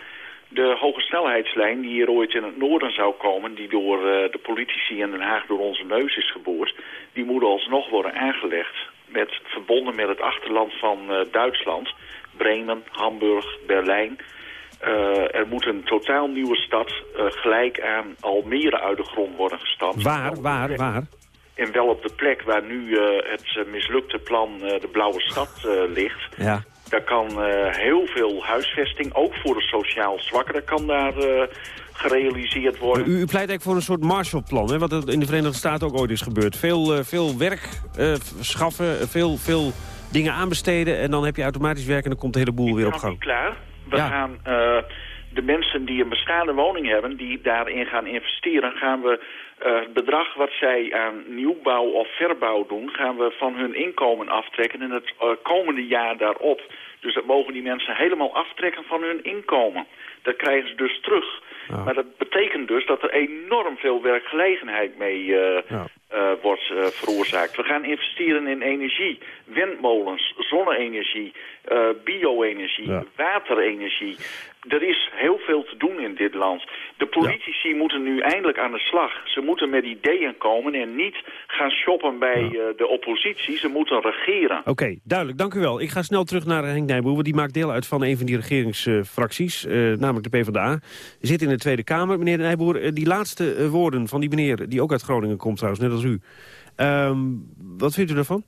De hoge snelheidslijn die hier ooit in het noorden zou komen... die door uh, de politici in Den Haag door onze neus is geboord... die moet alsnog worden aangelegd. Met, verbonden met het achterland van uh, Duitsland. Bremen, Hamburg, Berlijn... Uh, er moet een totaal nieuwe stad uh, gelijk aan Almere uit de grond worden gestampt. Waar, waar, waar? En wel op de plek waar nu het mislukte plan de Blauwe Stad ligt. Ja. Daar kan heel veel huisvesting, ook voor de sociaal zwakkeren, kan daar gerealiseerd worden. U, u, pleit eigenlijk voor een soort Marshallplan, hè, wat in de Verenigde Staten ook ooit is gebeurd. Veel, veel werk schaffen, veel, veel dingen aanbesteden en dan heb je automatisch werk en dan komt de hele boel weer op gang. klaar. We ja. gaan uh, de mensen die een bestaande woning hebben, die daarin gaan investeren, gaan we uh, het bedrag wat zij aan nieuwbouw of verbouw doen, gaan we van hun inkomen aftrekken in het uh, komende jaar daarop. Dus dat mogen die mensen helemaal aftrekken van hun inkomen. Dat krijgen ze dus terug. Ja. Maar dat betekent dus dat er enorm veel werkgelegenheid mee uh, ja. uh, wordt uh, veroorzaakt. We gaan investeren in energie, windmolens, zonne-energie, bio-energie, ja. waterenergie. Er is heel veel te doen in dit land. De politici moeten nu eindelijk aan de slag. Ze moeten met ideeën komen en niet gaan shoppen bij de oppositie. Ze moeten regeren. Oké, okay, duidelijk. Dank u wel. Ik ga snel terug naar Henk Nijboer, die maakt deel uit van een van die regeringsfracties, namelijk de PvdA. Zit in de Tweede Kamer. Meneer Nijboer, die laatste woorden van die meneer... die ook uit Groningen komt trouwens, net als u. Um, wat vindt u daarvan?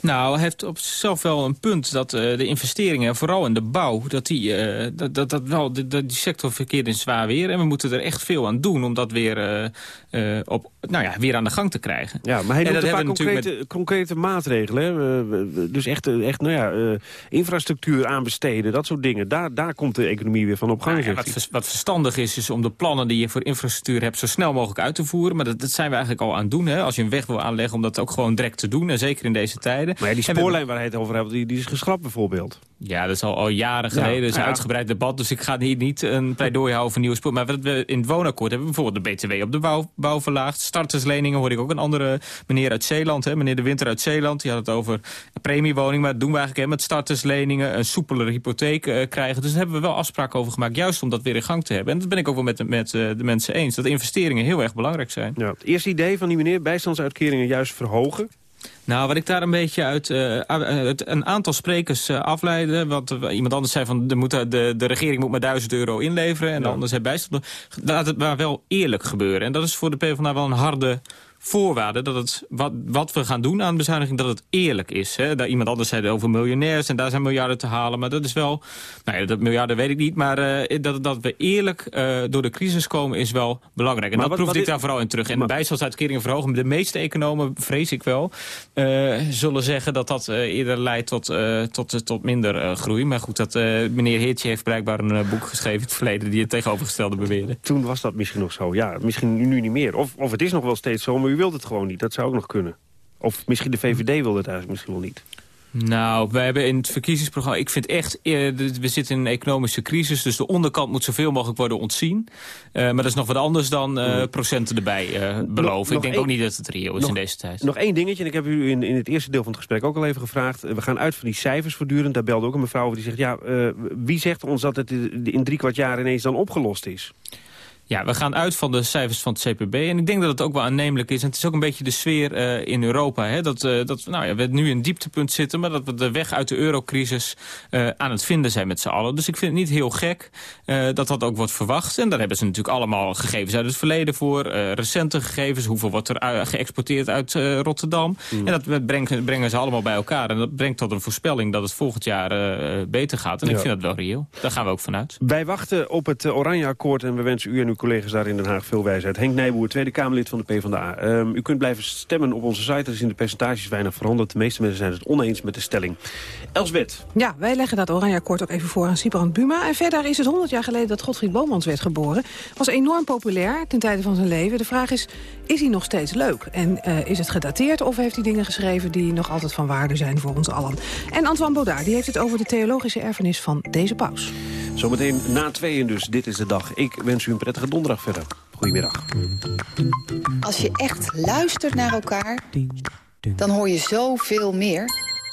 Nou, hij heeft op zichzelf wel een punt dat uh, de investeringen, vooral in de bouw, dat die, uh, dat, dat, dat wel, die, die sector verkeert in zwaar weer. En we moeten er echt veel aan doen om dat weer, uh, op, nou ja, weer aan de gang te krijgen. Ja, maar hij doet een paar concrete, met... concrete maatregelen. dus echt, echt nou ja, infrastructuur aanbesteden, dat soort dingen. Daar, daar komt de economie weer van op gang. Nou ja, wat, wat, verstandig is, is om de plannen die je voor infrastructuur hebt zo snel mogelijk uit te voeren. Maar dat, dat zijn we eigenlijk al aan het doen. Hè? Als je een weg wil aanleggen, om dat ook gewoon direct te doen. En zeker in deze tijden. Maar ja, die spoorlijn waar hij het over heeft, die, die is geschrapt bijvoorbeeld. Ja, dat is al, al jaren geleden. Dat is een ja. uitgebreid debat, dus ik ga hier niet een pleidooi houden voor nieuwe spoor. Maar wat we in het woonakkoord hebben, bijvoorbeeld de BTW op de bouw, bouw verlaagd. Startersleningen hoorde ik ook een andere meneer uit Zeeland, hè, meneer De Winter uit Zeeland. Die had het over premiewoning, maar dat doen we eigenlijk hè, met startersleningen. Een soepelere hypotheek uh, krijgen. Dus daar hebben we wel afspraken over gemaakt, juist om dat weer in gang te hebben. En dat ben ik ook wel met, met uh, de mensen eens, dat investeringen heel erg belangrijk zijn. Ja, het eerste idee van die meneer, bijstandsuitkeringen juist verhogen. Nou, wat ik daar een beetje uit, uh, uit een aantal sprekers uh, afleidde... want uh, iemand anders zei van de, moet, de, de regering moet maar 1000 euro inleveren... en de ander zei bijstand. Laat het maar wel eerlijk gebeuren. En dat is voor de PvdA wel een harde voorwaarde dat het, wat, wat we gaan doen aan bezuiniging, dat het eerlijk is. Hè? Daar, iemand anders zei over miljonairs en daar zijn miljarden te halen. Maar dat is wel, nou ja, dat miljarden weet ik niet. Maar uh, dat, dat we eerlijk uh, door de crisis komen is wel belangrijk. En maar dat wat, proefde wat ik daar vooral in terug. En de bijstandsuitkeringen verhogen. De meeste economen, vrees ik wel, uh, zullen zeggen dat dat eerder leidt tot, tot, tot minder groei. Maar goed, dat, meneer Heertje heeft blijkbaar een boek geschreven in het verleden die het tegenovergestelde beweerde. Toen was dat misschien nog zo. Ja, misschien nu niet meer. Of, of het is nog wel steeds zo, maar u wilt het gewoon niet. Dat zou ook nog kunnen. Of misschien de VVD wil het eigenlijk misschien wel niet. Nou, we hebben in het verkiezingsprogramma... Ik vind echt, we zitten in een economische crisis... dus de onderkant moet zoveel mogelijk worden ontzien. Uh, maar dat is nog wat anders dan uh, procenten erbij uh, beloven. Nog, ik denk ook niet dat het reëel is nog, in deze tijd. Nog één dingetje, en ik heb u in, in het eerste deel van het gesprek ook al even gevraagd. We gaan uit van die cijfers voortdurend. Daar belde ook een mevrouw die zegt... ja, wie zegt ons dat het in drie kwart jaar ineens dan opgelost is? Ja, we gaan uit van de cijfers van het CPB. En ik denk dat het ook wel aannemelijk is. En het is ook een beetje de sfeer uh, in Europa. Hè? Dat, uh, dat nou ja, we nu in een dieptepunt zitten... maar dat we de weg uit de eurocrisis uh, aan het vinden zijn met z'n allen. Dus ik vind het niet heel gek dat dat ook wordt verwacht. En daar hebben ze natuurlijk allemaal gegevens uit het verleden voor. recente gegevens, hoeveel wordt er geëxporteerd uit Rotterdam. Mm. En dat brengen, brengen ze allemaal bij elkaar. En dat brengt tot een voorspelling dat het volgend jaar beter gaat. En ja. ik vind dat wel reëel. Daar gaan we ook vanuit. Wij wachten op het Oranje Akkoord en we wensen u en uw collega's daar in Den Haag veel wijsheid. Henk Nijboer, Tweede Kamerlid van de PvdA. Um, u kunt blijven stemmen op onze site. Er is in de percentages weinig veranderd. De meeste mensen zijn het oneens met de stelling. Elsbeth. Ja, wij leggen dat oranje akkoord ook even voor aan Sibrand Buma. En verder is het 100 jaar geleden dat Godfried Bomans werd geboren. Was enorm populair ten tijde van zijn leven. De vraag is, is hij nog steeds leuk? En uh, is het gedateerd of heeft hij dingen geschreven... die nog altijd van waarde zijn voor ons allen? En Antoine Baudard die heeft het over de theologische erfenis van deze paus. Zometeen na tweeën dus. Dit is de dag. Ik wens u een prettige donderdag verder. Goedemiddag. Als je echt luistert naar elkaar, dan hoor je zoveel meer.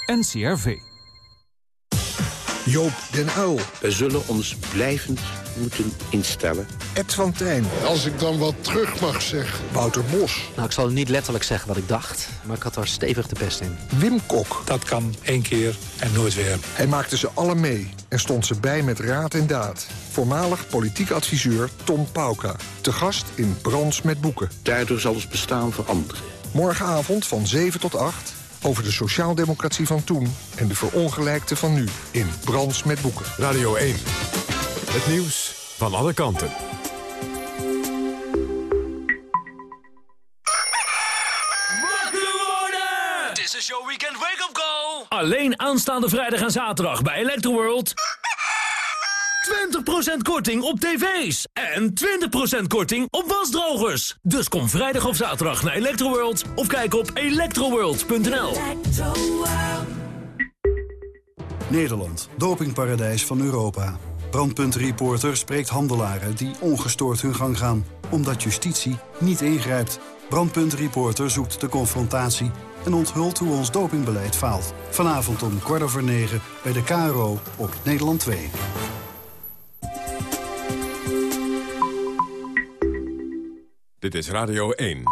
NCRV. Joop den Uil. We zullen ons blijvend moeten instellen. Ed van Tijn. Als ik dan wat terug mag zeggen. Wouter Bos. Nou, ik zal niet letterlijk zeggen wat ik dacht, maar ik had daar stevig de pest in. Wim Kok. Dat kan één keer en nooit weer. Hij maakte ze alle mee en stond ze bij met raad en daad. Voormalig politiek adviseur Tom Pauka. Te gast in Brands met Boeken. Daardoor zal ons bestaan veranderen. Morgenavond van 7 tot 8 over de sociaaldemocratie van toen en de verongelijkte van nu in Brands met Boeken. Radio 1. Het nieuws van alle kanten. This is your weekend wake-up call. Alleen aanstaande vrijdag en zaterdag bij Electroworld. 20% korting op tv's. En 20% korting op wasdrogers. Dus kom vrijdag of zaterdag naar Electroworld. Of kijk op electroworld.nl. Nederland, dopingparadijs van Europa. Brandpuntreporter spreekt handelaren die ongestoord hun gang gaan... omdat justitie niet ingrijpt. Brandpuntreporter zoekt de confrontatie en onthult hoe ons dopingbeleid faalt. Vanavond om kwart over negen bij de KRO op Nederland 2. Dit is Radio 1.